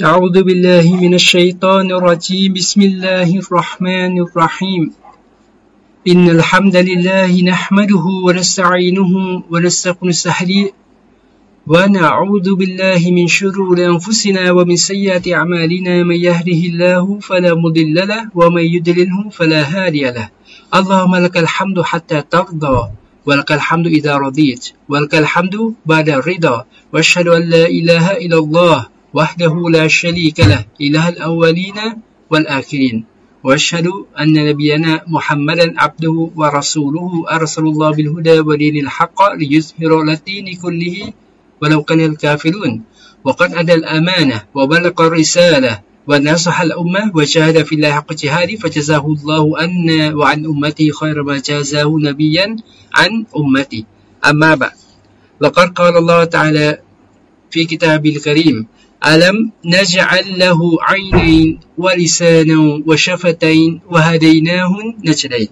أعوذ بالله من الشيطان الرجيم. بسم الله الرحمن الرحيم. إن الحمد لله نحمده ونستعينه ونستغفره ونعوذ بالله من شرور أنفسنا ومن سيئات أعمالنا. من يهده الله فلا مضل له ومن يضلله فلا هادي له. اللهم لك الحمد حتى ترضى ولك الحمد إذا رضيت ولك الحمد بعد الرضا. وأشهد أن لا إله إلا الله وحده لا شريك له إله الأولين والآخرين. وأشهد أن نبينا محمدا عبده ورسوله أرسل الله بالهدى ودين الحق ليظهر الدين كله ولو كان الكافرون. وقد أدى الأمانة وبلغ الرسالة ونصح الأمة وجاهد في الله حق جهاده فجزاه الله أن وعن أمته خير ما جازاه نبيا عن أمته أما بعد لقد قال الله تعالى في كتابه الكريم ألم نجعل له عينين ولسانا وشفتين وهديناه النجدين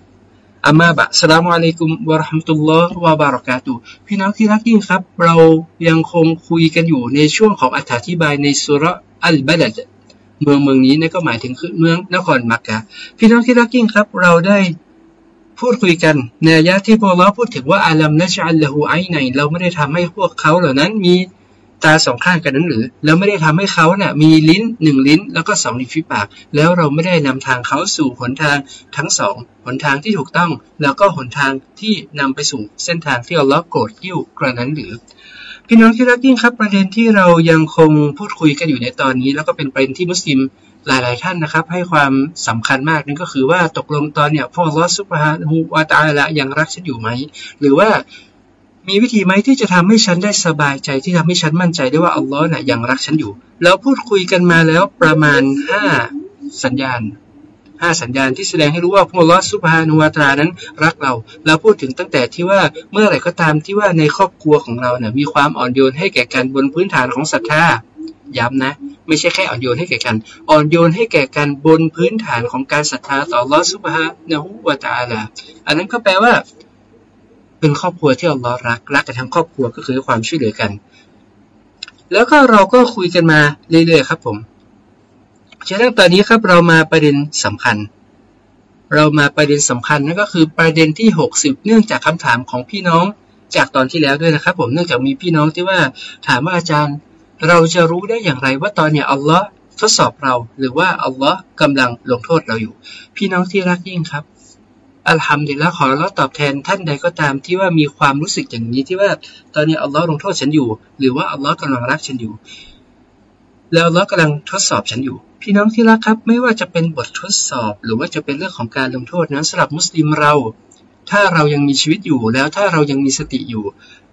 อามาบะสลามุอะลัยกุมวะราะห์มะตุลลอฮ์วะบารากาตุพี่น้องที่รักยิ่งครับ เรายังคงคุยกันอยู่ในช่วงของอธิบายในสุรอัลบาลดเมืองเมืองนี้นั่นก็หมายถึงเมืองนครมักกะพี่น้องที่รักยิ่งครับ เราได้พูดคุยกันในอายะที่พวกเราพูดถึงว่าอาลัมนะจัลละหูไอไหนเราไม่ได้ทำให้พวกเขาเหล่านั้นมี ตาสองข้างกันนั้นหรือ แล้วไม่ได้ทำให้เขาเนะ่ยมีลิ้นหนึ่งลิ้น แล้วก็สองริมฝีปาก แล้วเราไม่ได้นำทางเขาสู่หนทางทั้งสองหนทางที่ถูกต้อง แล้วก็หนทางที่นำไปสู่เส้นทางที่อัลลอฮ์โกรธยิ้วกระนั้นหรือพี่น้องที่รักยิ่งครับประเด็นที่เรายังคงพูดคุยกันอยู่ในตอนนี้ แล้วก็เป็นประเด็นที่มุสลิมหลาย ๆ ท่านนะครับ ให้ความสำคัญมากนั่นก็คือว่าตกลงตอนเนี่ยพวกลอสุภาฮูวาตาละยังรักฉันอยู่ไหม หรือว่า มีวิธีไหมที่จะทำให้ฉันได้สบายใจที่ทำให้ฉันมั่นใจได้ว่าอัลลอฮ์น่ะยังรักฉันอยู่เราพูดคุยกันมาแล้วประมาณห้าสัญญาณห้าสัญญาณที่แสดงให้รู้ว่าพระลอสุภานุวาตรานั้นรักเรา เราพูดถึงตั้งแต่ที่ว่าเมื่อไหร่ก็ตามที่ว่าในครอบครัวของเราเนี่ยมีความอ่อนโยนให้แก่กันบนพื้นฐานของศรัทธาย้ำนะ ไม่ใช่แค่อ่อนโยนให้แก่กัน อ่อนโยนให้แก่กันบนพื้นฐานของการศรัทธาต่อลอสุภานุวาตาลาอันนั้นก็แปลว่า เป็นครอบครัวที่อัลลอฮ์รักรักกันทั้งครอบครัวก็คือความช่วยเหลือกัน แล้วก็เราก็คุยกันมาเรื่อยๆครับผมฉะนั้นตอนนี้ครับเรามาประเด็นสำคัญ เรามาประเด็นสำคัญนั่นก็คือประเด็นที่หกสิบเนื่องจากคำถามของพี่น้องจากตอนที่แล้วด้วยนะครับ ผมเนื่องจากมีพี่น้องที่ว่าถามว่าอาจารย์ เราจะรู้ได้อย่างไรว่าตอนนี้อัลลอฮ์ทดสอบเราหรือว่าอัลลอฮ์กำลังลงโทษเราอยู่ พี่น้องที่รักยิ่งครับ อัลฮัมดุลิลละขอเราตอบแทนท่านใดก็ตามที่ว่ามีความรู้สึกอย่างนี้ที่ว่าตอนนี้อัลลอฮ์ลงโทษฉันอยู่ หรือว่าอัลลอฮ์กำลังรักฉันอยู่ แล้วอัลลอฮ์กำลังทดสอบฉันอยู่ พี่น้องที่รักครับ ไม่ว่าจะเป็นบททดสอบ หรือว่าจะเป็นเรื่องของการลงโทษนั้นสำหรับมุสลิมเรา ถ้าเรายังมีชีวิตอยู่แล้วถ้าเรายังมีสติอยู่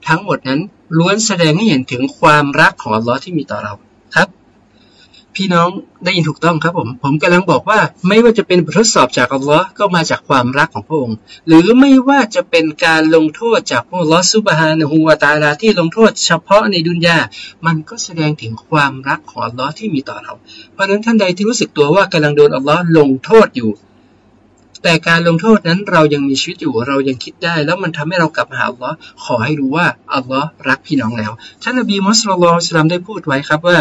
ทั้งหมดนั้นล้วนแสดงให้เห็นถึงความรักของอัลลอฮ์ที่มีต่อเราครับ พี่น้องได้ยินถูกต้องครับผม ผมกำลังบอกว่าไม่ว่าจะเป็นบททดสอบจากอัลลอฮ์ก็มาจากความรักของพระองค์ หรือไม่ว่าจะเป็นการลงโทษจากพระลอสุบฮานะฮูวาตาลาที่ลงโทษเฉพาะในดุนยา มันก็แสดงถึงความรักของอัลลอฮ์ที่มีต่อเรา เพราะฉะนั้นท่านใดที่รู้สึกตัวว่ากำลังโดนอัลลอฮ์ลงโทษอยู่ แต่การลงโทษนั้นเรายังมีชีวิตอยู่เรายังคิดได้ แล้วมันทำให้เรากลับมาหาอัลลอฮ์ขอให้รู้ว่าอัลลอฮ์รักพี่น้องแล้วท่านนบีมุสลิมได้พูดไว้ครับว่า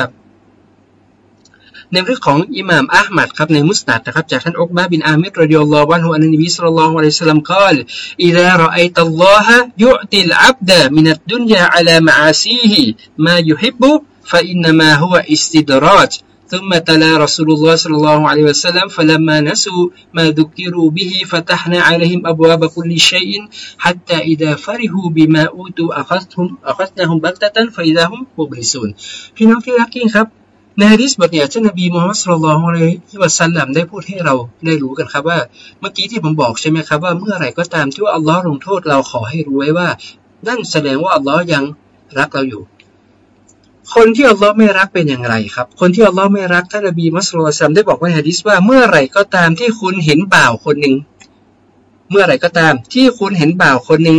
ในเรื่องของอิหม่ามอัลมัดครับในมุสนัดนะครับจากท่านอุกบะบินอามิรรดิยัลลอฮุอันฮุอันนบีสัลลัลลอฮุอะลัยฮิสซาลัมกล่าวอิดะรออัยตัลลอฮะยุติลอับดะมินัดดุนยาอะลามะอาซีฮิมายุฮิบบุฟะอินนมาฮุวะอิสติดราจ ثم تلا رسول الله صلى الله عليه وسلم فلما نسوا ما ذكروا به فتحنا عليهم أبواب كل شيء حتى إذا فرحوا بما أوتوا أخذتهم أخذناهم بغتة فإذا هم مبلسون พี่น้องที่รักยิ่งครับ ในฮะดิษบทเนี่ยท่านนบีมูฮัมมัดสุลลัลฮุอะลัยฮิวะสัลลัมได้พูดให้เราได้รู้กันครับว่า เมื่อกี้ที่ผมบอกใช่ไหมครับว่าเมื่อไหร่ก็ตามที่ว่าอัลลอฮ์ลงโทษเราขอให้รู้ไว้ว่า นั่นแสดงว่าอัลลอฮ์ยังรักเราอยู่ คนที่อัลลอฮ์ไม่รักเป็นอย่างไรครับ คนที่อัลลอฮ์ไม่รักท่านนบีมุสลิมได้บอกว่าฮะดิษว่าเมื่อไหร่ก็ตามที่คุณเห็นบ่าวคนหนึ่งเมื่อไหร่ก็ตามที่คุณเห็นบ่าวคนหนึ่ง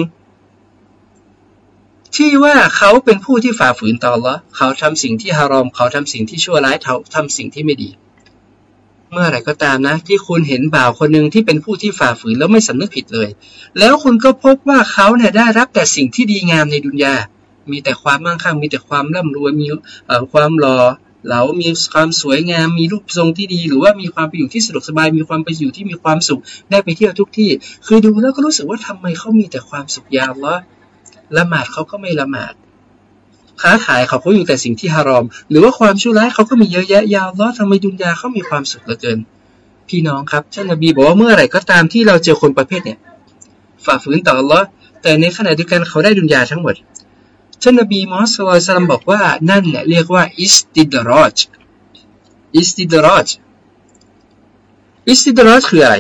ที่ว่าเขาเป็นผู้ที่ฝ่าฝืนต่อละเขาทำสิ่งที่ฮารอม เขาทำสิ่งที่ชั่วร้ายเขาทำสิ่งที่ไม่ดี เมื่อไรก็ตามนะ ที่คุณเห็นบ่าวคนหนึ่งที่เป็นผู้ที่ฝ่าฝืนแล้วไม่สำนึกผิดเลย แล้วคุณก็พบว่าเขาเนี่ยได้รับแต่สิ่งที่ดีงามในดุนยา มีแต่ความมั่งคั่ง มีแต่ความร่ำรวย มีความรอเรามีความสวยงาม มีรูปทรงที่ดี หรือว่ามีความไปอยู่ที่สะดวกสบาย มีความไปอยู่ที่มีความสุข ได้ไปเที่ยวทุกที่ คือดูแล้วก็รู้สึกว่าทำไมเขามีแต่ความสุขยาวละ ละหมาดเขาก็ไม่ละหมาด ค้าขายเขาก็อยู่แต่สิ่งที่ฮารอม หรือว่าความชั่วร้ายเขาก็มีเยอะแยะยาวละทำไมดุนยาเขามีความสุขเหลือเกิน พี่น้องครับท่านนบีบอกว่าเมื่อไหร่ก็ตามที่เราเจอคนประเภทเนี่ย ฝ่าฝืนต่ออัลลอฮ์แต่ในขณะเดียวกันเขาได้دنياทั้งหมดท่านนบีมุฮัมมัดصلى الله عليه وسلمบอกว่านั่นเนี่ยเรียกว่าاستدراج استدراج استدراجคืออะไร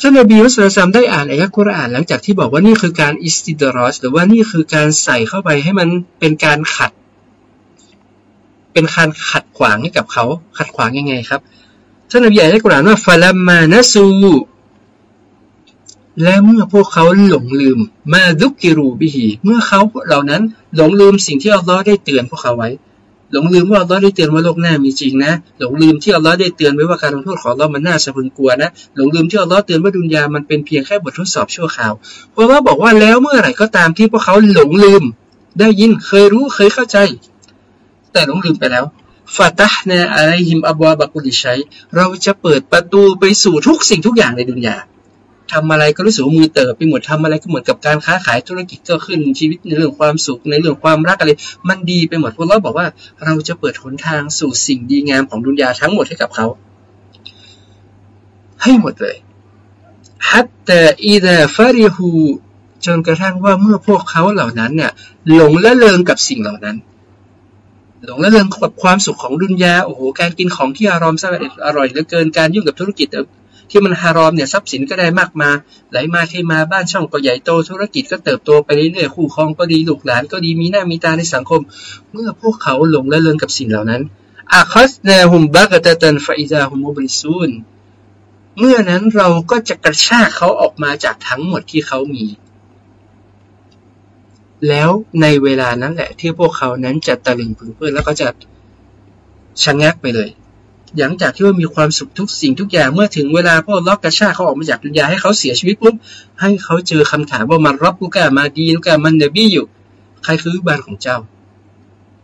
ท่านนบีมุสลิมได้อ่านآية กุรอานหลังจากที่บอกว่านี่คือการاستدراجหรือว่านี่คือการใส่เข้าไปให้มันเป็นการขัด เป็นการขัดขวางให้กับเขาขัดขวางยังไงครับท่านนบีอ่านในกุรอานว่าฟาลัมมานะซูและเมื่อพวกเขาหลงลืมมาดุกิรูบิฮีเมื่อเขาเหล่านั้นหลงลืมสิ่งที่อัลลอฮ์ได้เตือนพวกเขาไว้ หลงลืมว่าอัลลอฮ์ได้เตือนว่าโลกหน้ามีจริงนะ หลงลืมที่อัลลอฮ์ได้เตือนไว้ว่าการลงโทษของอัลลอฮ์มันน่าสะพรึงกลัวนะ หลงลืมที่อัลลอฮ์เตือนว่าดุนยามันเป็นเพียงแค่บททดสอบชั่วคราว เพราะว่าบอกว่าแล้วเมื่อไหร่ก็ตามที่พวกเขาหลงลืม ได้ยินเคยรู้เคยเข้าใจ แต่หลงลืมไปแล้วฟาตห์นาอะไรหิมอับวาบักุลิชัยเราจะเปิดประตูไปสู่ทุกสิ่งทุกอย่างในดุนยา ทำอะไรก็รู้สึกว่ามือเติบไปหมดทำอะไรก็เหมือนกับการค้าขายธุรกิจก็ขึ้นชีวิตในเรื่องความสุขในเรื่องความรักอะไร มันดีไปหมดพวกเราบอกว่าเราจะเปิดหนทางสู่สิ่งดีงามของดุนยาทั้งหมดให้กับเขา ให้หมดเลยฮัตแต่อีดาฟาริฮูจนกระทั่งว่าเมื่อพวกเขาเหล่านั้นเนี่ยหลงละเลงกับสิ่งเหล่านั้น หลงละเลงกับความสุขของดุนยาโอ้โหการกินของที่อารมณ์อร่อยเหลือเกินการยุ่งกับธุรกิจ ที่มันฮารอมเนี่ยทรัพย์สินก็ได้มากมา ไหลมาเทมาบ้านช่องก็ใหญ่โตธุรกิจก็เติบโตไปเรื่อยๆคู่ครองก็ดีลูกหลานก็ดีมีหน้ามีตาในสังคม เมื่อพวกเขาหลงและเลงกับสิ่งเหล่านั้นอาคัสเนหุมบักตะตันฟาอิซาฮุมบริซูนเมื่อนั้นเราก็จะกระชากเขาออกมาจากทั้งหมดที่เขามี แล้วในเวลานั้นแหละที่พวกเขานั้นจะตะลึงพึงเพื่อนแล้วก็จะชะงักไปเลย หลังจากที่ว่ามีความสุขทุกสิ่งทุกอย่างเมื่อถึงเวลาพ่อล็อกกระชากเขาออกมาจากดุนยาให้เขาเสียชีวิตปุ๊บให้เขาเจอคำถามว่ามันรับลูกามาดีลูกามันเนบี้อยู่ ใครคือบ้านของเจ้า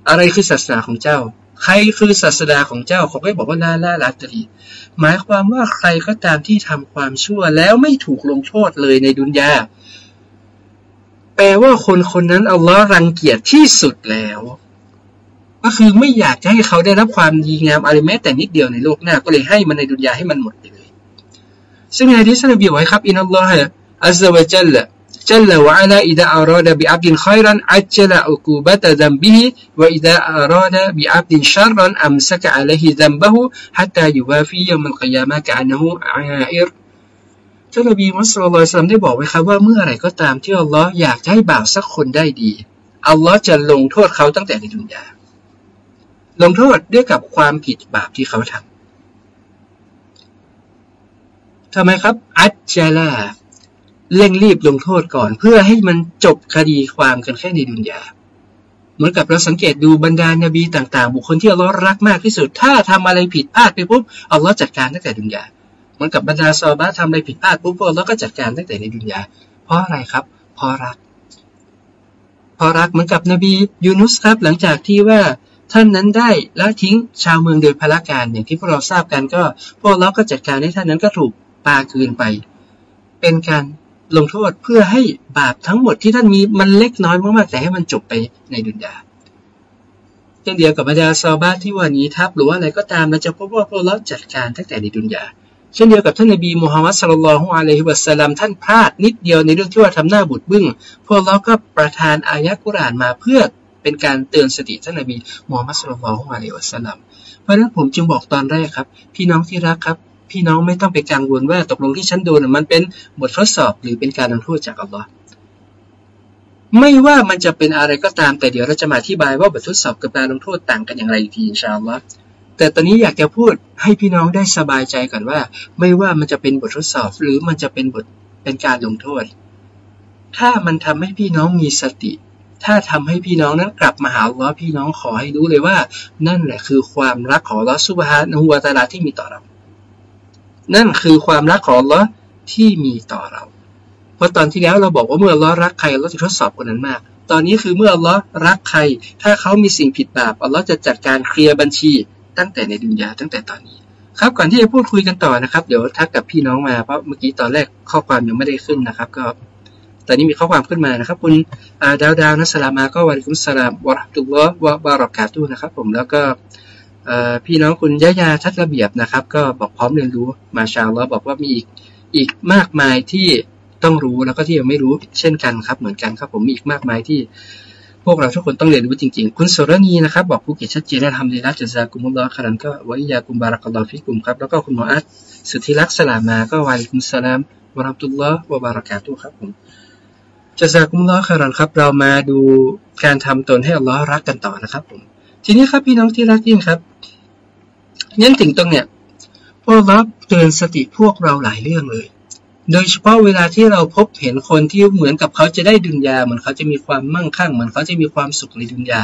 อะไรคือศาสนาของเจ้า ใครคือศาสดาของเจ้าเขาก็บอกว่าลาลาลาตรีหมายความว่าใครก็ตามที่ทำความชั่วแล้วไม่ถูกลงโทษเลยในดุนยาแปลว่าคนคนนั้นอัลลอฮ์รังเกียจที่สุดแล้ว ก็คือไม่อยากจะให้เขาได้รับความดีงามอะไรแม้แต่นิดเดียวในโลกหน้าก็เลยให้มันในดุนยาให้มันหมดไปเลย ซึ่งในที่สันบีไว้ครับอินัลลอฮฺอัลลอฮฺจัลละ جل وعلا إذا أراد بعبد خيرا عجل عقوبة ذنبه وإذا أراد بعبد شرا أمسك عليه ذنبه حتى يوافي يوم القيامة كأنه عائر ท่านนบีมุสลิมได้บอกไว้ครับว่าเมื่อไรก็ตามที่อัลลอฮ์อยากให้บ่าวสักคนได้ดีอัลลอฮ์จะลงโทษเขาตั้งแต่ในดุนยา ลงโทษด้วยกับความผิดบาปที่เขาทำทำไมครับ อัจจลาเร่งรีบลงโทษก่อน เพื่อให้มันจบคดีความกันแค่ในدنيا เหมือนกับเราสังเกตดูบรรดานบีต่าง ๆ บุคคลที่อัลลอฮ์รักมากที่สุด ถ้าทำอะไรผิดพลาดไปปุ๊บอัลลอฮ์จัดการตั้งแต่دنيا เหมือนกับบรรดาصحابةทำอะไรผิดพลาดปุ๊บอัลลอฮ์ก็จัดการตั้งแต่ในدنيا เพราะอะไรครับ เพราะรัก เพราะรักเหมือนกับนบียูนุสครับ หลังจากที่ว่า ท่านนั้นได้ละทิ้งชาวเมืองโดยพลการอย่างที่พวกเราทราบกันก็ อัลลอฮ์ก็จัดการให้ท่านนั้นก็ถูกปาคืนไป เป็นการลงโทษเพื่อให้บาปทั้งหมดที่ท่านมีมันเล็กน้อยมากๆแต่ให้มันจบไปในดุนยาเช่นเดียวกับบรรดาซาบาที่ว่านี้ทับหรือว่าอะไรก็ตามเราจะพบว่าพวกเราจัดการตั้งแต่ในดุนยาเช่นเดียวกับท่านนบีมูฮัมมัดสุลลัลฮุอะลัยฮิวะสัลลัมท่านพลาดนิดเดียวในเรื่องที่ว่าทำหน้าบุดบึ้งพวกเราก็ประทานอายะกุรานมาเพื่อ เป็นการเตือนสติท่านนบีมูฮัมมัดสุลลัลฮุอะลัยฮิวะสัลลัมเพราะนั้นผมจึงบอกตอนแรกครับ พี่น้องที่รักครับ พี่น้องไม่ต้องไปกังวลว่าตกลงที่ฉันโดนมันเป็นบททดสอบหรือเป็นการลงโทษจากอัลลอฮ์ไม่ว่ามันจะเป็นอะไรก็ตามแต่เดี๋ยวเราจะมาอธิบายว่าบททดสอบกับการลงโทษต่างกันอย่างไรทีอินชาอัลลอฮ์แต่ตอนนี้อยากจะพูดให้พี่น้องได้สบายใจก่อนว่า ไม่ว่ามันจะเป็นบททดสอบ หรือมันจะเป็นบทเป็นการลงโทษ ถ้ามันทำให้พี่น้องมีสติ ถ้าทำให้พี่น้องนั้นกลับมาหาลลอพี่น้องขอให้รู้เลยว่า นั่นแหละคือความรักของลอสุบฮานะฮูวาตาลาที่มีต่อเรา นั่นคือความรักของลอที่มีต่อเรา เพราะตอนที่แล้วเราบอกว่าเมื่อลลอรักใครเราจะทดสอบคนนั้นมาก ตอนนี้คือเมื่อลลอรักใคร ถ้าเขามีสิ่งผิดบาปลอจะจัดการเคลียร์บัญชี ตั้งแต่ในดุนยาตั้งแต่ตอนนี้ครับก่อนที่จะพูดคุยกันต่อนะครับ เดี๋ยวทักกับพี่น้องมาเพราะเมื่อกี้ตอนแรกข้อความยังไม่ได้ขึ้นนะครับ ก็ ตอนนี้มีข้อความขึ้นมานะครับ คุณดาวดาวนัสลามาก็วันคุณสลามวะรัตุลลอฮ์วะบารอกาตุนะครับ ผมแล้วก็พี่น้องคุณยะยาทัดระเบียบนะครับ ก็บอกพร้อมเรียนรู้มาชาแลอบอกว่ามีอีกอีกมากมายที่ต้องรู้แล้วก็ที่ยังไม่รู้เช่นกันครับ เหมือนกันครับผมมีอีกมากมายที่พวกเราทุกคนต้องเรียนรู้จริงๆ คุณสุรณีนะครับ บอกภูเก็ตชัดเจนและทำดีนะจะซากุมุลลอคารันก็วิยากุมบารักลอฟิกุมครับ แล้วก็คุณหมออัดสุธิรักษ์สลามา ก็วาลิกุมสลามวะรับตุลลอฮ์วะบารักาตุครับผม จะซากุมลอคารันครับ เรามาดูการทำตนให้อัลลอฮ์รักกันต่อนะครับผม ทีนี้ครับพี่น้องที่รักยิ่งครับงั้นถึงตรงเนี้ยพวกเราเตือนสติพวกเราหลายเรื่องเลย โดยเฉพาะเวลาที่เราพบเห็นคนที่เหมือนกับเขาจะได้ดุนยาเหมือนเขาจะมีความมั่งคั่งเหมือนเขาจะมีความสุขในดุนยา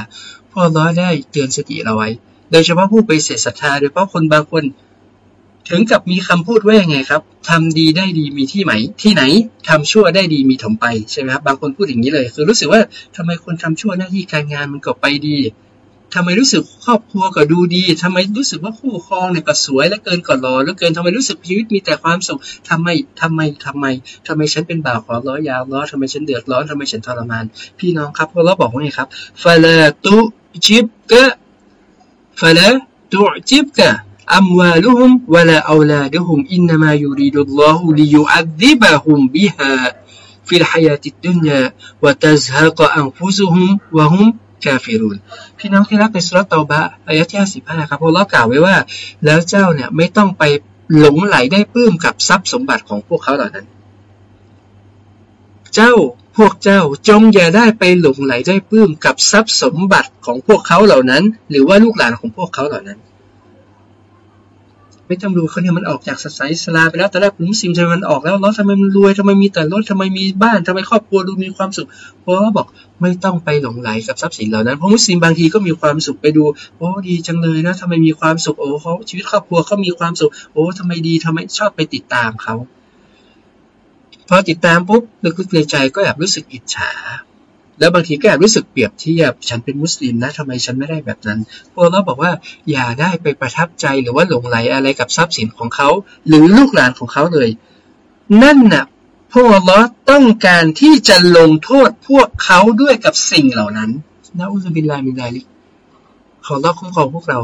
พ่อร้อยได้เตือนสติเราไว้ โดยเฉพาะผู้ไปเสียศรัทธาโดยเฉพาะคนบางคน ถึงกับมีคำพูดว่ายังไงครับทำดีได้ดีมีที่ไหนที่ไหนทำชั่วได้ดีมีถมไปใช่ไหมครับบางคนพูดอย่างนี้เลย คือรู้สึกว่าทำไมคนทำชั่วหน้าที่การงานมันก็ไปดีทำไมรู้สึกครอบครัวก็ดูดีทำไมรู้สึกว่าคู่ครองเนี่ยก็สวยและเกินก็หล่อแล้วเกินทำไมรู้สึกชีวิตมีแต่ความสุขทำไมทำไมทำไมทำไมฉันเป็นบ่าวขอร้อยยาวล้อทำไมฉันเดือดร้อนทำไมฉันทรมาน พี่น้องครับพวกเราบอกว่าไงครับฟาลตุจิบกะฟาลตุจิบกะ أموالهم ولا أولادهم إنما يريد الله ليعذبهم بها في الحياة الدنيا وتزهق أنفسهم وهم กาฟิรุนพี่น้องที่รักในสุรตอบะอายะที่ห้าสิบห้าครับพระเรากล่าวไว้ว่า แล้วเจ้าเนี่ยไม่ต้องไปหลงไหลได้ปลื้มกับทรัพย์สมบัติของพวกเขาเหล่านั้น เจ้าพวกเจ้าจงอย่าได้ไปหลงไหลได้ปลื้มกับทรัพย์สมบัติของพวกเขาเหล่านั้น หรือว่าลูกหลานของพวกเขาเหล่านั้น ไม่ต้องดูเขาเนี่ยมันออกจากศาสนาอิสลามไปแล้วแต่แรกผมมุสลิมทำไมมันออกแล้วแล้วทำไมมันรวยทำไมมีแต่รถทำไมมีบ้านทำไมครอบครัวดูมีความสุขเพราะบอกไม่ต้องไปหลงไหลกับทรัพย์สินเหล่านั้นเพราะมุสลิมบางทีก็มีความสุขไปดูโอ้ดีจังเลยนะทำไมมีความสุขโอ้เขาชีวิตครอบครัวเขามีความสุขโอ้ทำไมดีทำไมชอบไปติดตามเขาพอติดตามปุ๊บลึกๆในใจก็แอบรู้สึกอิจฉา แล้วบางทีก็แอบรู้สึกเปรียบเทียบ ฉันเป็นมุสลิมนะทำไมฉันไม่ได้แบบนั้นพวกเราบอกว่าอย่าได้ไปประทับใจหรือว่าหลงไหลอะไรกับทรัพย์สินของเขา หรือลูกหลานของเขาเลย นั่นน่ะพวกเราต้องการที่จะลงโทษพวกเขาด้วยกับสิ่งเหล่านั้นนะอุบิลลามินไดลิขอรับคุ้มครองพวกเรา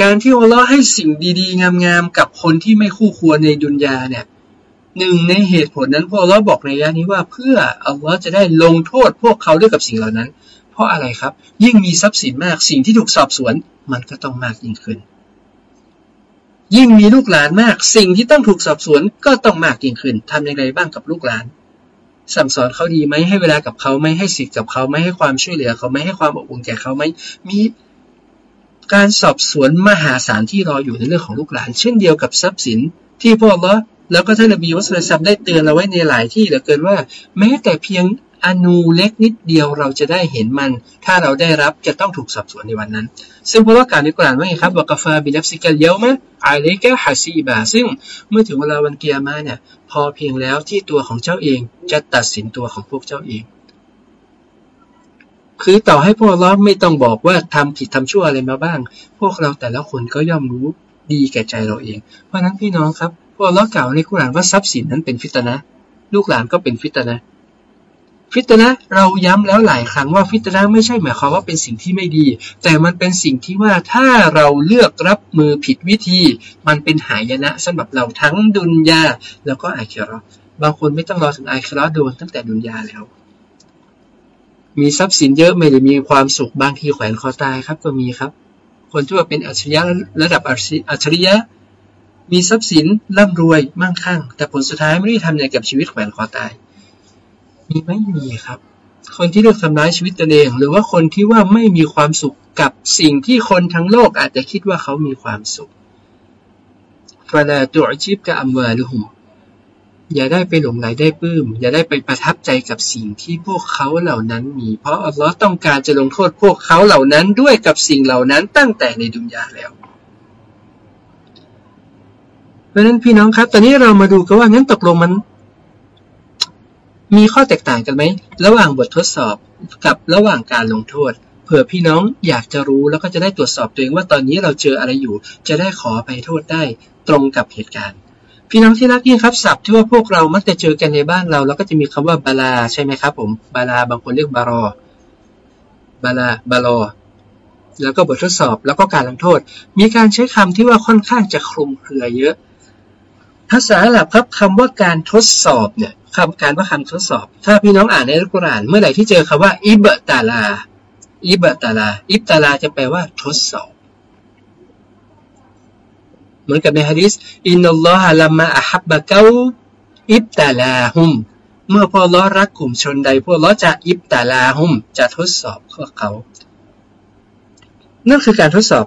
การที่อัลลอฮ์ให้สิ่งดี ๆ งามๆกับคนที่ไม่คู่ควรในดุนยาเนี่ย หนึ่งในเหตุผลนั้นพวกเราบอกในยะนี้ว่าเพื่ออัลลอฮ์จะได้ลงโทษพวกเขาด้วยกับสิ่งเหล่านั้น เพราะอะไรครับ ยิ่งมีทรัพย์สินมากสิ่งที่ถูกสอบสวน มันก็ต้องมากยิ่งขึ้น ยิ่งมีลูกหลานมากสิ่งที่ต้องถูกสอบสวนก็ต้องมากยิ่งขึ้นทำยังไงบ้างกับลูกหลาน สั่งสอนเขาดีไหมให้เวลากับเขาไหมให้สิทธิ์กับเขาไหมให้ความช่วยเหลือเขาไหมให้ความอบอุ่นแก่เขาไหมมีการสอบสวนมหาศาลที่รออยู่ในเรื่องของลูกหลาน เช่นเดียวกับทรัพย์สินที่พวกเรา แล้วก็ท่านนบีมุสลิมได้เตือนเราไว้ในหลายที่เหลือเกินว่า แม้แต่เพียงอณูเล็กนิดเดียวเราจะได้เห็นมัน ถ้าเราได้รับจะต้องถูกสอบสวนในวันนั้น ซึ่งพระว่าการในกุรานว่าไงครับบอกكفى بنفسك اليوم عليك حسيبا ซึ่งเมื่อถึงเวลาวันกิยามะฮ์เนี่ยพอเพียงแล้วที่ตัวของเจ้าเองจะตัดสินตัวของพวกเจ้าเอง คือต่อให้พวกเราไม่ต้องบอกว่าทำผิดทำชั่วอะไรมาบ้าง พวกเราแต่ละคนก็ย่อมรู้ดีแก่ใจเราเอง เพราะนั้นพี่น้องครับ พวกเรากล่าวในกุรานว่าทรัพย์สินนั้นเป็นฟิตนะลูกหลานก็เป็นฟิตนะฟิตนะเราย้ำแล้วหลายครั้งว่าฟิตนะไม่ใช่หมายความว่าเป็นสิ่งที่ไม่ดี แต่มันเป็นสิ่งที่ว่าถ้าเราเลือกรับมือผิดวิธี มันเป็นหายนะสำหรับเราทั้งดุนยาแล้วก็อาคิรอบางคนไม่ต้องรอถึงอาคิรอโดนตั้งแต่ดุนยาแล้ว มีทรัพย์สินเยอะไม่ได้มีความสุขบางทีแขวนคอตายครับก็มีครับ คนที่ว่าเป็นอัจฉริยะระดับอัจฉริยะ มีทรัพย์สินร่ำรวยมั่งคั่ง แต่ผลสุดท้ายไม่ได้ทำอะไรกับชีวิตแขวนคอตาย มีไม่มีครับ คนที่เลือกทำร้ายชีวิตตนเอง หรือว่าคนที่ว่าไม่มีความสุขกับสิ่งที่คนทั้งโลกอาจจะคิดว่าเขามีความสุขฟาลาตัวชิบกับอัมวาลุฮุมอย่าได้ไปหลงไหลได้ปื้ม อย่าได้ไปประทับใจกับสิ่งที่พวกเขาเหล่านั้นมี เพราะอัลลอฮ์ต้องการจะลงโทษพวกเขาเหล่านั้นด้วยกับสิ่งเหล่านั้นตั้งแต่ในดุนยาแล้ว ราะนั้นพี่น้องครับ ตอนนี้เรามาดูกันว่างั้นตกลงมัน มีข้อแตกต่างกันไหมระหว่างบททดสอบกับระหว่างการลงโทษ เผื่อพี่น้องอยากจะรู้แล้วก็จะได้ตรวจสอบตัวเองว่าตอนนี้เราเจออะไรอยู่ จะได้ขอไปโทษได้ตรงกับเหตุการณ์ พี่น้องที่รักยิ่งครับศัพท์ที่ว่าพวกเรามักจะเจอกันในบ้านเรา แล้วก็จะมีคำว่าบาลาใช่ไหมครับ ผมบาลาบางคนเรียกบารอบาลาบาลอแล้วก็บททดสอบแล้วก็การลงโทษ มีการใช้คำที่ว่าค่อนข้างจะคลุมเครือเยอะ ภาษาหลับครับคำว่าการทดสอบเนี่ยคำการว่าคำทดสอบ ถ้าพี่น้องอ่านในอัลกุรอานเมื่อไหร่ที่เจอคำว่าอิบตาลาอิบตาลาอิบตาลาจะแปลว่าทดสอบ เหมือนกับในฮะดิษอินนัลลอฮะลัมมาอะฮับบะเกาอิบตาลาฮุม เมื่อพวกล้อรักกลุ่มชนใด พวกล้อจะอิบตาลาฮุม จะทดสอบพวกเขา นั่นคือการทดสอบ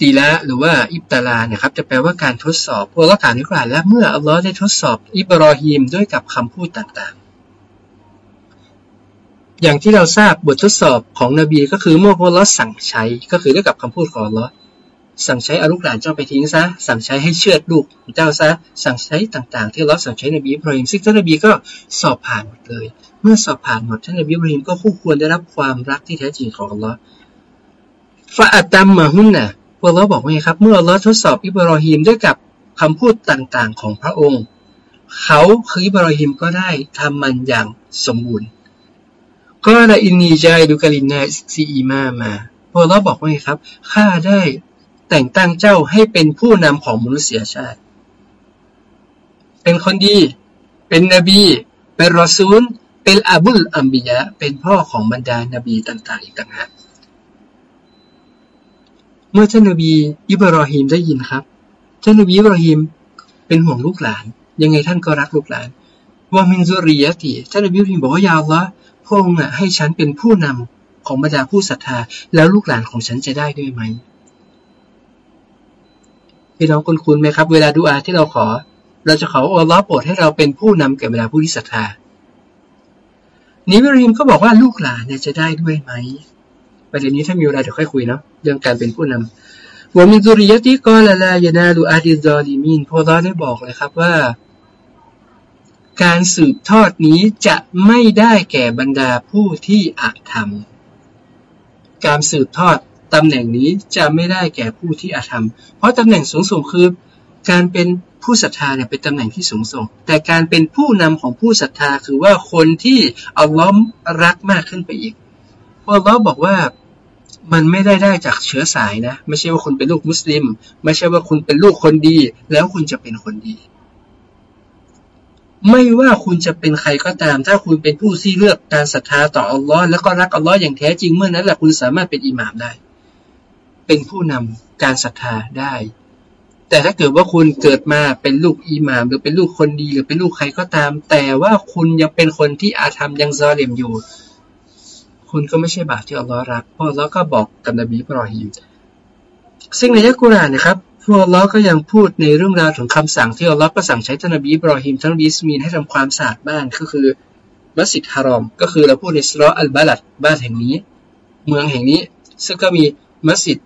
ตีละหรือว่าอิบตาลาเนี่ยครับจะแปลว่าการทดสอบพวกเราถามดีกว่าแล้วเมื่ออัลลอฮ์ได้ทดสอบอิบรอฮีมด้วยกับคำพูดต่างๆ อย่างที่เราทราบบททดสอบของนบีก็คือเมื่อพวกเราสั่งใช้ก็คือด้วยกับคำพูดของอัลลอฮ์สั่งใช้อาลูกหลานเจ้าไปทิ้งซะ สั่งใช้ให้เชือดลูกเจ้าซะ สั่งใช้ต่างๆ ที่เราสั่งใช้นบีอิบราฮิมซึ่งท่านนบีก็สอบผ่านหมดเลย เมื่อสอบผ่านหมดท่านนบีอิบราฮิมก็คู่ควรได้รับความรักที่แท้จริงของอัลลอฮ์ฟาอัตัมมาฮุนนะ พวกเราบอกว่าไงครับ เมื่อเราทดสอบอิบรอฮิมด้วยกับคำพูดต่างๆ ของพระองค์ เขาคืออิบรอฮิมก็ได้ทำมันอย่างสมบูรณ์ก็ละอินนีใจดูกาลินนาซีอีมามาพวกเราบอกว่าไงครับข้าได้แต่งตั้งเจ้าให้เป็นผู้นำของมนุษยชาติ เป็นคนดี เป็นนบี เป็นรอซูล เป็นอับุลอัมบียะ เป็นพ่อของบรรดานบีต่าง ๆ อีกต่างหาก เมื่อท่านนบีอิบรอฮิมได้ยินครับท่านนบีอิบรอฮิมเป็นห่วงลูกหลาน ยังไงท่านก็รักลูกหลานว่ามินซุริยะติท่านนบีอิบรอฮิมบอกว่ายาวละพระองค์ให้ฉันเป็นผู้นำของบรรดาผู้ศรัทธา แล้วลูกหลานของฉันจะได้ด้วยไหมพี่น้องคุณคุณไหมครับ เวลาดูอาที่เราขอ เราจะขออัลลอฮ์โปรดให้เราเป็นผู้นำแก่บรรดาผู้ที่ศรัทธานิบริมก็บอกว่าลูกหลานเนี่ยจะได้ด้วยไหม ประเด็นนี้ถ้ามีเวลาเดี๋ยวค่อยคุยเนาะเรื่องการเป็นผู้นำวมินซุริยติกอลาลายนาลูอาดิซอลิมินพอเราได้บอกเลยครับว่า การสืบทอดนี้จะไม่ได้แก่บรรดาผู้ที่อาธรรม การสืบทอดตำแหน่งนี้จะไม่ได้แก่ผู้ที่อาธรรม เพราะตำแหน่งสูงส่งคือ การเป็นผู้ศรัทธาเนี่ยเป็นตำแหน่งที่สูงส่ง แต่การเป็นผู้นำของผู้ศรัทธาคือว่าคนที่เอาล้อมรักมากขึ้นไปอีกพอเราบอกว่า มันไม่ได้ได้จากเชื้อสายนะ ไม่ใช่ว่าคุณเป็นลูกมุสลิม ไม่ใช่ว่าคุณเป็นลูกคนดี แล้วคุณจะเป็นคนดี ไม่ว่าคุณจะเป็นใครก็ตาม ถ้าคุณเป็นผู้ที่เลือกการศรัทธาต่ออัลลอฮ์แล้วก็รักอัลลอฮ์อย่างแท้จริงเมื่อนั้นแหละคุณสามารถเป็นอิหม่ามได้ เป็นผู้นำการศรัทธาได้ แต่ถ้าเกิดว่าคุณเกิดมาเป็นลูกอิหม่าม หรือเป็นลูกคนดี หรือเป็นลูกใครก็ตาม แต่ว่าคุณยังเป็นคนที่อาธรรมยังซอเลมอยู่ คุณก็ไม่ใช่บาปที่อัลลอฮ์รักเพราะอัลลอฮ์ก็บอกกับนบีบรอฮิมซึ่งในยักกุรานนะครับพวกอัลลอฮ์ก็ยังพูดในเรื่องราวถึงคำสั่งที่อัลลอฮ์ก็สั่งใช้ท่านนบีบรอฮิมท่านนบีสมีนให้ทำความสะอาดบ้านก็คือมัสยิดฮารอม ก็คือเราพูดในสรออัลบาลัดบ้านแห่งนี้ เมืองแห่งนี้ ซึ่งก็มีมัสยิด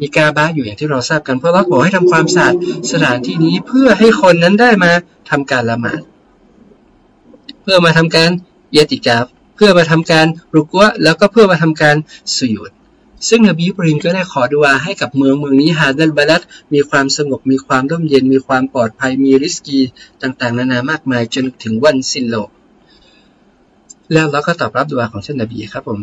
มีกาบ้าอยู่อย่างที่เราทราบกันเพราะเราบอกให้ทำความสะอาดสถานที่นี้เพื่อให้คนนั้นได้มาทำการละหมาด เพื่อมาทำการเยติกาฟ พื่อมาทำการรุกวะแล้วก็เพื่อมาทำการสุยุดซึ่งนบีบริมก็ได้ขอดุอาให้กับเมืองเมืองนี้ฮาดัลบาลัดมีความสงบมีความร่มเย็นมีความปลอดภัยมีริสกีต่างๆ นานามากมายจนถึงวันสิ้นโลก แล้วเราก็ตอบรับดุอาของท่านนบีครับผม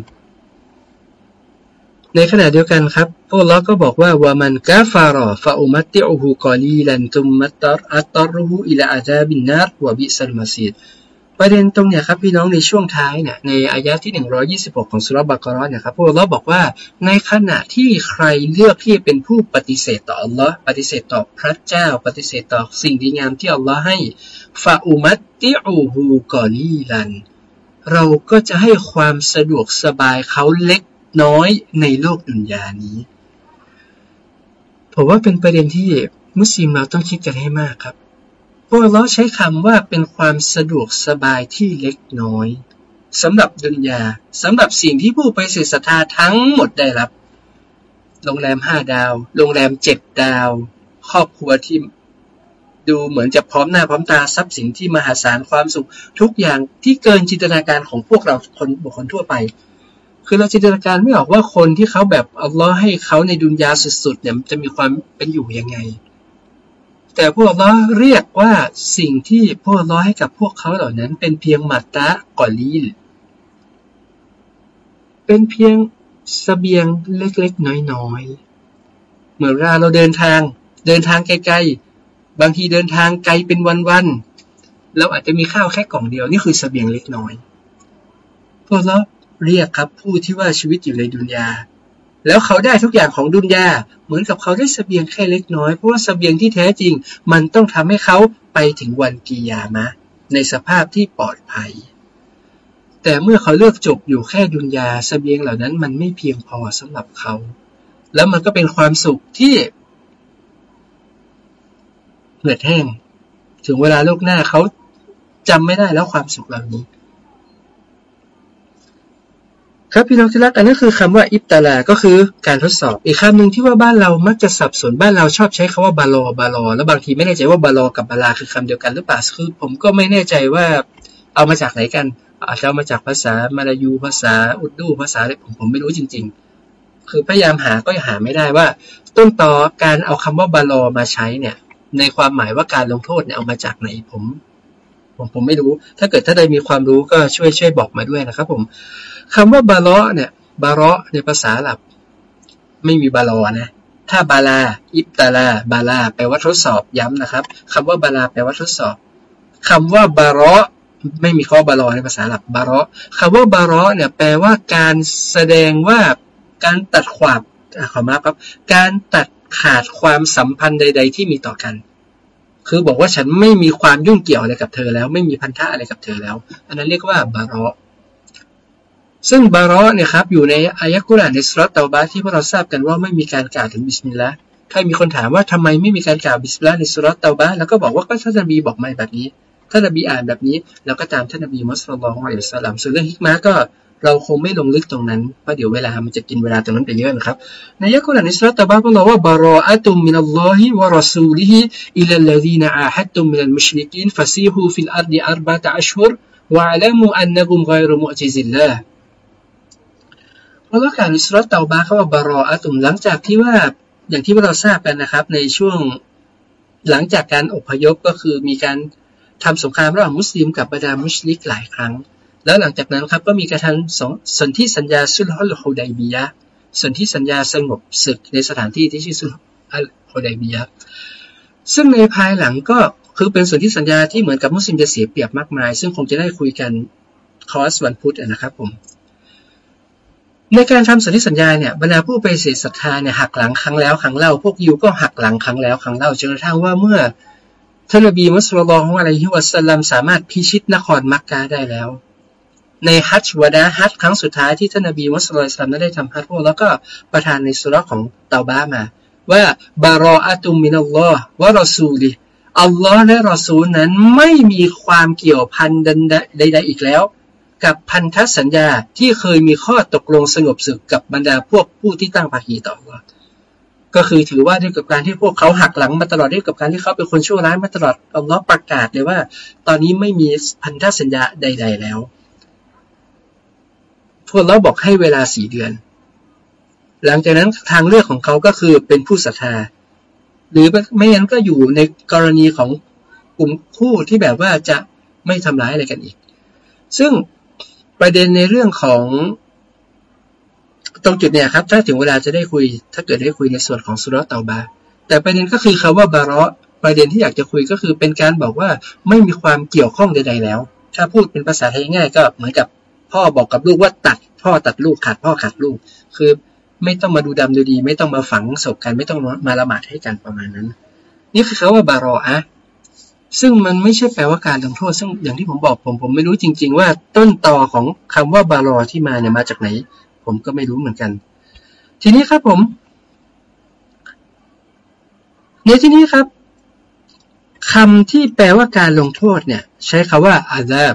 ในขณะเดียวกันครับพวกเราก็บอกว่าวามันกาฟารอฟาอุมัตติอูฮูกอลีลันตุมมัตตรอัตตรุฮูอิลาอาจาบินนารวะบิสัลมาซีด ประเด็นตรงเนี้ยครับพี่น้องในช่วงท้ายเนี่ยในอายะที่ 126 ของสุรบากรอนเนี่ยครับพวกเราบอกว่าในขณะที่ใครเลือกที่เป็นผู้ปฏิเสธต่ออัลลอฮ์ปฏิเสธต่อพระเจ้า ปฏิเสธต่อสิ่งดีงามที่อัลลอฮ์ให้ฟาอุมัตติอูฮูกอลีลัน เราก็จะให้ความสะดวกสบายเขาเล็กน้อยในโลกดุนยานี้ผมว่าเป็นประเด็นที่มุสลิมเราต้องคิดกันให้มากครับ พวกเราใช้คำว่าเป็นความสะดวกสบายที่เล็กน้อยสำหรับดุนยาสำหรับสิ่งที่ผู้ไปศึกษาทั้งหมดได้รับ โรงแรมห้าดาว โรงแรมเจ็ดดาว ครอบครัวที่ดูเหมือนจะพร้อมหน้าพร้อมตาทรัพย์สินที่มหาศาลความสุข ทุกอย่างที่เกินจินตนาการของพวกเราคนบุคคลทั่วไป คือเราจินตนาการไม่ออกว่าคนที่เขาแบบอัลลอฮ์ให้เขาในดุนยาสุดๆเนี่ยจะมีความเป็นอยู่ยังไง แต่พวกเราเรียกว่าสิ่งที่พวกเราให้กับพวกเขาเหล่านั้น เป็นเพียงมัตตะกอลีล เป็นเพียงสเสบียงเล็กๆ น้อยๆ เหมือนเวลาเราเดินทาง เดินทางไกลๆ บางทีเดินทางไกลเป็นวันๆ เราอาจจะมีข้าวแค่กล่องเดียว นี่คือสเสบียงเล็กน้อย พวกเราเรียกครับผู้ที่ว่าชีวิตอยู่ในดุนยา แล้วเขาได้ทุกอย่างของดุนยา เหมือนกับเขาได้สเสบียงแค่เล็กน้อย เพราะว่าสเสบียงที่แท้จริง มันต้องทำให้เขาไปถึงวันกิยามะ ในสภาพที่ปลอดภัย แต่เมื่อเขาเลือกจบอยู่แค่ดุนยาสเสบียงเหล่านั้นมันไม่เพียงพอสำหรับเขา แล้วมันก็เป็นความสุขที่เหือดแห้ง ถึงเวลาโลกหน้าเขาจำไม่ได้แล้วความสุขเหล่านี้ ครับพี่น้องที่รักอันนี้คือคำว่าอิบตาลาก็คือการทดสอบ อีกคำหนึ่งที่ว่าบ้านเรามักจะสับสนบ้านเราชอบใช้คาว่าบาลอบาลอแล้วบางทีไม่แน่ใจว่าบาลอกับบาลาคือคำเดียวกันหรือเปล่าคือผมก็ไม่แน่ใจว่าเอามาจากไหนกันอาจจะมาจากภาษามาลายูภาษาอุดดูภาษาอะไรผมผมไม่รู้จริง ๆ คือพยายามหาก็หาไม่ได้ว่า ต้นต่อการเอาคำว่าบาลอมาใช้เนี่ยในความหมายว่าการลงโทษเนี่ยเอามาจากไหนผม ผมผมไม่รู้ ถ้าเกิดถ้าใดมีความรู้ก็ช่วยช่วยบอกมาด้วยนะครับ ผมคำว่าบาลอเนี่ยบาระในภาษาหลับ ไม่มีบาลอนะถ้าบาลา อิบตาลา บาลา แปลว่าทดสอบย้ำนะครับคำว่าบาลาแปลว่าทดสอบคำว่าบาระไม่มีข้อบารอในภาษาหลักบารอคำว่าบารอเนี่ยแปลว่าการแสดงว่าการตัดความขอมาครับ การตัดขาดความสัมพันธ์ใด ๆ ที่มีต่อกัน คือบอกว่าฉันไม่มีความยุ่งเกี่ยวอะไรกับเธอแล้ว ไม่มีพันธะอะไรกับเธอแล้ว อันนั้นเรียกว่าبراءة ซึ่ง براءة เนี่ยครับอยู่ในอายะกุรานในซูเราะฮฺเตาบะฮฺที่พวกเราทราบกันว่าไม่มีการกล่าวถึงบิสมิลลาห์ถ้ามีคนถามว่าทำไมไม่มีการกล่าวบิสมิลลาห์ในซูเราะฮฺเตาบะฮฺแล้วก็บอกว่าก็ท่านนบีบอกมาแบบนี้ท่านนบีอ่านแบบนี้เราก็ตามท่านนบีมุฮัมมัด صلى الله عليه وسلم ส่วนเรื่อง حكمة ก็ เราคงไม่ลงลึกตรงนั้นเพราะเดี๋ยวเวลามันจะกินเวลาตรงนั้นไปเยอะนะครับในยักษ์กุรานอิสลามตบาบอกว่าบารออะตุมมินัลลอฮิวะรอซูลิฮิอิลัลลดีนอาฮัดตุมมินัลมุชริกีนฟาซีฮูฟิลอาร์ดิอัรบะตะอัชฮุรวะอัลมูอันนักุมไกรุมุอจิซิลลาห์เพราะว่าการอิสลามตบาเขาว่าบารออะตุมหลังจากที่ว่าอย่างที่เราทราบกันนะครับ ในช่วงหลังจากการอพยพก็คือมีการทำสงครามระหว่างมุสลิมกับบรรดามุชลิกหลายครั้ง แล้วหลังจากนั้นครับก็มีการทำสนธิสัญญาสุลฮุลฮูไดบียะสนธิสัญญาสงบศึกในสถานที่ที่ชื่อสุลฮุไดบียะซึ่งในภายหลังก็คือเป็นสนธิสัญญาที่เหมือนกับมุสลิมจะเสียเปรียบมากมาย ซึ่งคงจะได้คุยกันคอร์สวันพุธนะครับผมในการทำสนธิสัญญาเนี่ยบรรดาผู้ไปเสียศรัทธาเนี่ยหักหลังครั้งแล้วครั้งเล่าพวกยูก็หักหลังครั้งแล้วครั้งเล่าจนกระทั่งว่าเมื่อท่านนบีมุสลิมของอะไรที่วัสลัมสามารถพิชิตนครมักกะได้แล้ว ในฮัจวดาฮัจครั้งสุดท้ายที่ท่านนบีมุสลิมได้ทำฮัจพวกแล้วก็ประทานในสุรของเตาบ้ามา ว่าบารออะตุมินัลลอฮ์วะรอซูลีอัลลอฮ์และรอซูลนั้นไม่มีความเกี่ยวพันใดๆอีกแล้ว กับพันธสัญญาที่เคยมีข้อตกลงสงบศึกกับบรรดาพวกผู้ที่ตั้งภาคีต่ออัลลอฮ์ก็คือถือว่าด้วยกับการที่พวกเขาหักหลังมาตลอดด้วยกับการที่เขาเป็นคนชั่วร้ายมาตลอดอัลลอฮ์ประกาศเลยว่า ตอนนี้ไม่มีพันธสัญญาใด ๆ แล้ว พวกเราบอกให้เวลาสี่เดือน หลังจากนั้นทางเลือกของเขาก็คือเป็นผู้ศรัทธา หรือไม่งั้นก็อยู่ในกรณีของกลุ่มคู่ที่แบบว่าจะไม่ทำร้ายอะไรกันอีก ซึ่งประเด็นในเรื่องของตรงจุดเนี่ยครับ ถ้าถึงเวลาจะได้คุย ถ้าเกิดได้คุยในส่วนของสุรเตาบา แต่ประเด็นก็คือคาว่าบาระประเด็นที่อยากจะคุยก็คือเป็นการบอกว่าไม่มีความเกี่ยวข้องใด ๆ แล้ว ถ้าพูดเป็นภาษาไทยง่ายก็เหมือนกับ พ่อบอกกับลูกว่าตัด พ่อตัดลูกขาดพ่อขาดลูก คือไม่ต้องมาดูดำดูดี ไม่ต้องมาฝังศพกัน ไม่ต้องมาละหมาดให้กันประมาณนั้น นี่คือคาว่าบาระอะซึ่งมันไม่ใช่แปลว่าการลงโทษ ซึ่งอย่างที่ผมบอกผมผมไม่รู้จริง ๆ ว่าต้นตอของคำว่าบารอที่มาเนี่ยมาจากไหน ผมก็ไม่รู้เหมือนกัน ทีนี้ครับผม ในที่นี้ครับคำที่แปลว่าการลงโทษเนี่ย ใช้คาว่าอาซาบ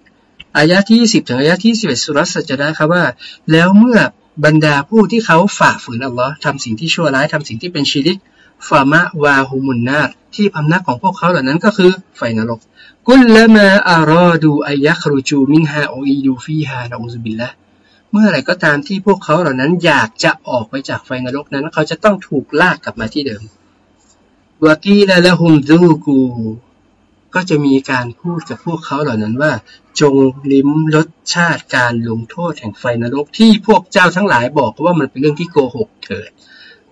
อายะที่ 20 ถึงอายะที่ 11 สุรสัจนะครับว่า แล้วเมื่อบรรดาผู้ที่เขาฝ่าฝืนอัลลอฮ์ทำสิ่งที่ชั่วร้ายทำสิ่งที่เป็นชีริกฟามะวาฮุมุนนาที่พำนักของพวกเขาเหล่านั้นก็คือไฟนรก กุลละมาอารอดูอายะครูจูมินฮาออีดูฟีฮานะอูซบิลละเมื่อไหร่ก็ตามที่พวกเขาเหล่านั้นอยากจะออกไปจากไฟนรกนั้น เขาจะต้องถูกลากกลับมาที่เดิมวากีละละฮุมดูกู ก็จะมีการพูดกับพวกเขาเหล่านั้นว่า จงลิ้มรสชาติการลงโทษแห่งไฟนรกที่พวกเจ้าทั้งหลายบอกว่ามันเป็นเรื่องที่โกหกเถิด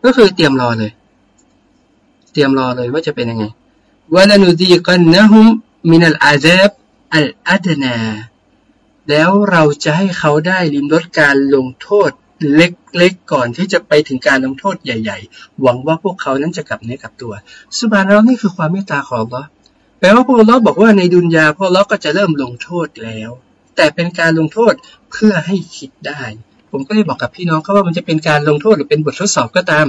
ก็คือเตรียมรอเลย เตรียมรอเลยว่าจะเป็นยังไงวะลนุดีกันนะฮุมมินัลอาซบอัลอัดนาแล้วเราจะให้เขาได้ลิมรสการลงโทษเล็กๆก่อนที่จะไปถึงการลงโทษใหญ่ ๆ หวังว่าพวกเขานั้นจะกลับเนื้อกลับตัวสุบานเรานี่คือความเมตตาของเรา แปลว่าพวกเราบอกว่าในดุนยาพวกเราก็จะเริ่มลงโทษแล้ว แต่เป็นการลงโทษเพื่อให้คิดได้ ผมก็ได้บอกกับพี่น้องเขาว่ามันจะเป็นการลงโทษหรือเป็นบททดสอบก็ตาม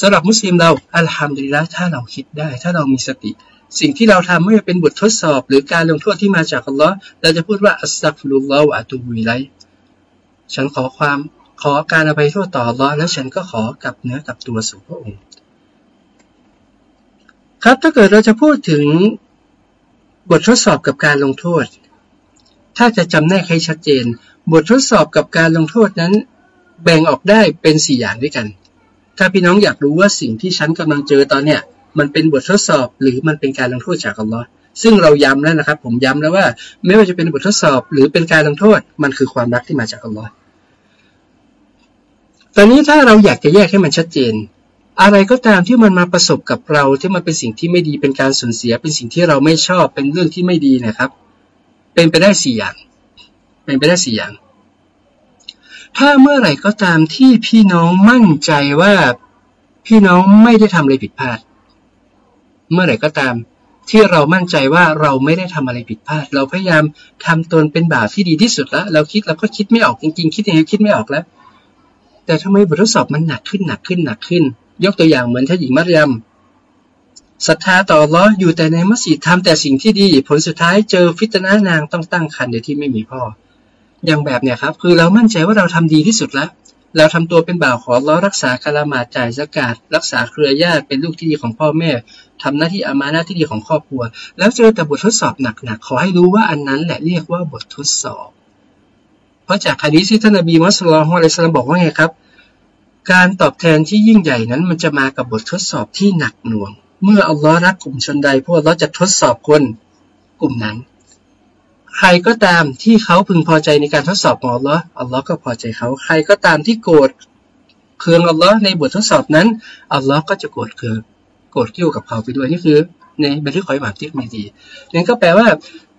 สำหรับมุสลิมเราอัลฮัมดุลิลละถ้าเราคิดได้ ถ้าเรามีสติ สิ่งที่เราทำไม่ว่าเป็นบททดสอบ หรือการลงโทษที่มาจากอัลลอฮ์เราจะพูดว่าอัสตักฟุลุลลอฮ์อะตูบิไลฉันขอความขอการอภัยโทษต่ออัลลอฮ์และฉันก็ขอกลับเนื้อกลับตัวสู่พระองค์ครับถ้าเกิดเราจะพูดถึง บททดสอบกับการลงโทษ ถ้าจะจำแนกให้ชัดเจน บททดสอบกับการลงโทษนั้น แบ่งออกได้เป็นสี่อย่างด้วยกัน ถ้าพี่น้องอยากรู้ว่าสิ่งที่ฉันกำลังเจอตอนเนี้ยมันเป็นบททดสอบหรือมันเป็นการลงโทษจากอัลลอฮ์ซึ่งเราย้ำแล้วนะครับ ผมย้ำแล้วว่า ไม่ว่าจะเป็นบททดสอบหรือเป็นการลงโทษ มันคือความรักที่มาจากอัลลอฮ์ตอนนี้ถ้าเราอยากจะแยกให้มันชัดเจน อะไรก็ตามที่มันมาประสบกับเราที่มันเป็นสิ่งที่ไม่ดีเป็นการสูญเสียเป็นสิ่งที่เราไม่ชอบเป็นเรื่องที่ไม่ดีนะครับ เป็นไปได้สี่อย่าง เป็นไปได้สี่อย่าง ถ้าเมื่อไหร่ก็ตามที่พี่น้องมั่นใจว่าพี่น้องไม่ได้ทำอะไรผิดพลาด เมื่อไหร่ก็ตามที่เรามั่นใจว่าเราไม่ได้ทำอะไรผิดพลาด เราพยายามทำตนเป็นบ่าวที่ดีที่สุดแล้ว เราคิดเราก็คิดไม่ออกจริงๆ คิดยังไงคิดไม่ออกแล้ว แต่ทำไมบททดสอบมันหนักขึ้นหนักขึ้นหนักขึ้น ยกตัวอย่างเหมือนท่านหญิงมัตยมศรัทธาต่อล้ออยู่แต่ในมัสยิดทำแต่สิ่งที่ดี ผลสุดท้ายเจอฟิตนานางต้องตั้งคันโดยที่ไม่มีพ่อ อย่างแบบเนี่ยครับ คือเรามั่นใจว่าเราทำดีที่สุดแล้ว เราทำตัวเป็นบ่าวขอร้อรักษาคารามาจ่ายสกาดรักษาเครือญาติเป็นลูกที่ดีของพ่อแม่ทำหน้าที่อามาหน้าที่ดีของครอบครัว แล้วเจอแต่บททดสอบหนักๆขอให้รู้ว่าอันนั้นแหละเรียกว่าบททดสอบ เพราะจากคดีที่ท่านอบีมุสลิมฮ์อะลัยสลามบอกว่าไงครับ การตอบแทนที่ยิ่งใหญ่นั้นมันจะมากับบททดสอบที่หนักหน่วง เมื่ออัลลอฮ์รักกลุ่มชนใดพวกเราจะทดสอบคนกลุ่มนั้น ใครก็ตามที่เขาพึงพอใจในการทดสอบของอัลลอฮ์อัลลอฮ์ก็พอใจเขา ใครก็ตามที่โกรธเคืองอัลลอฮ์ในบททดสอบนั้นอัลลอฮ์ก็จะโกรธเคืองโกรธกิ้วกับเขาไปด้วยนี่คือ ในบันทึกขอยหมาที่ไม่ดีนั่นก็แปลว่า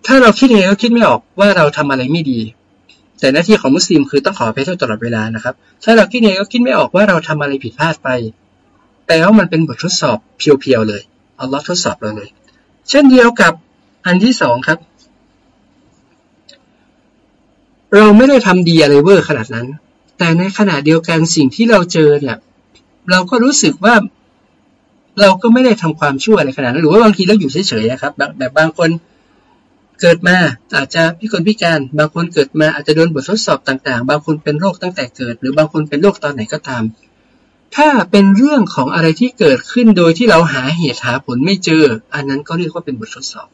ถ้าเราคิดเองก็คิดไม่ออกว่าเราทำอะไรไม่ดี แต่หน้าที่ของมุสลิมคือต้องขออภัยโทษตลอดเวลานะครับ ถ้าเราคิดเองก็คิดไม่ออกว่าเราทำอะไรผิดพลาดไป แต่ว่ามันเป็นบททดสอบเพียวๆเลยอัลลอฮ์ทดสอบเราเลย เช่นเดียวกับอันที่สองครับ เราไม่ได้ทำดีอะไรเวอร์ขนาดนั้น แต่ในขณะเดียวกันสิ่งที่เราเจอเนี่ยเราก็รู้สึกว่าเราก็ไม่ได้ทำความชั่วอะไรขนาดนั้นหรือว่าบางทีเราอยู่เฉยๆนะครับแบบบางคน เกิดมาอาจจะพิกลพิการ บางคนเกิดมาอาจจะโดนบททดสอบต่างๆ บางคนเป็นโรคตั้งแต่เกิด หรือบางคนเป็นโรคตอนไหนก็ตาม ถ้าเป็นเรื่องของอะไรที่เกิดขึ้นโดยที่เราหาเหตุหาผลไม่เจอ อันนั้นก็เรียกว่าเป็นบททดสอบ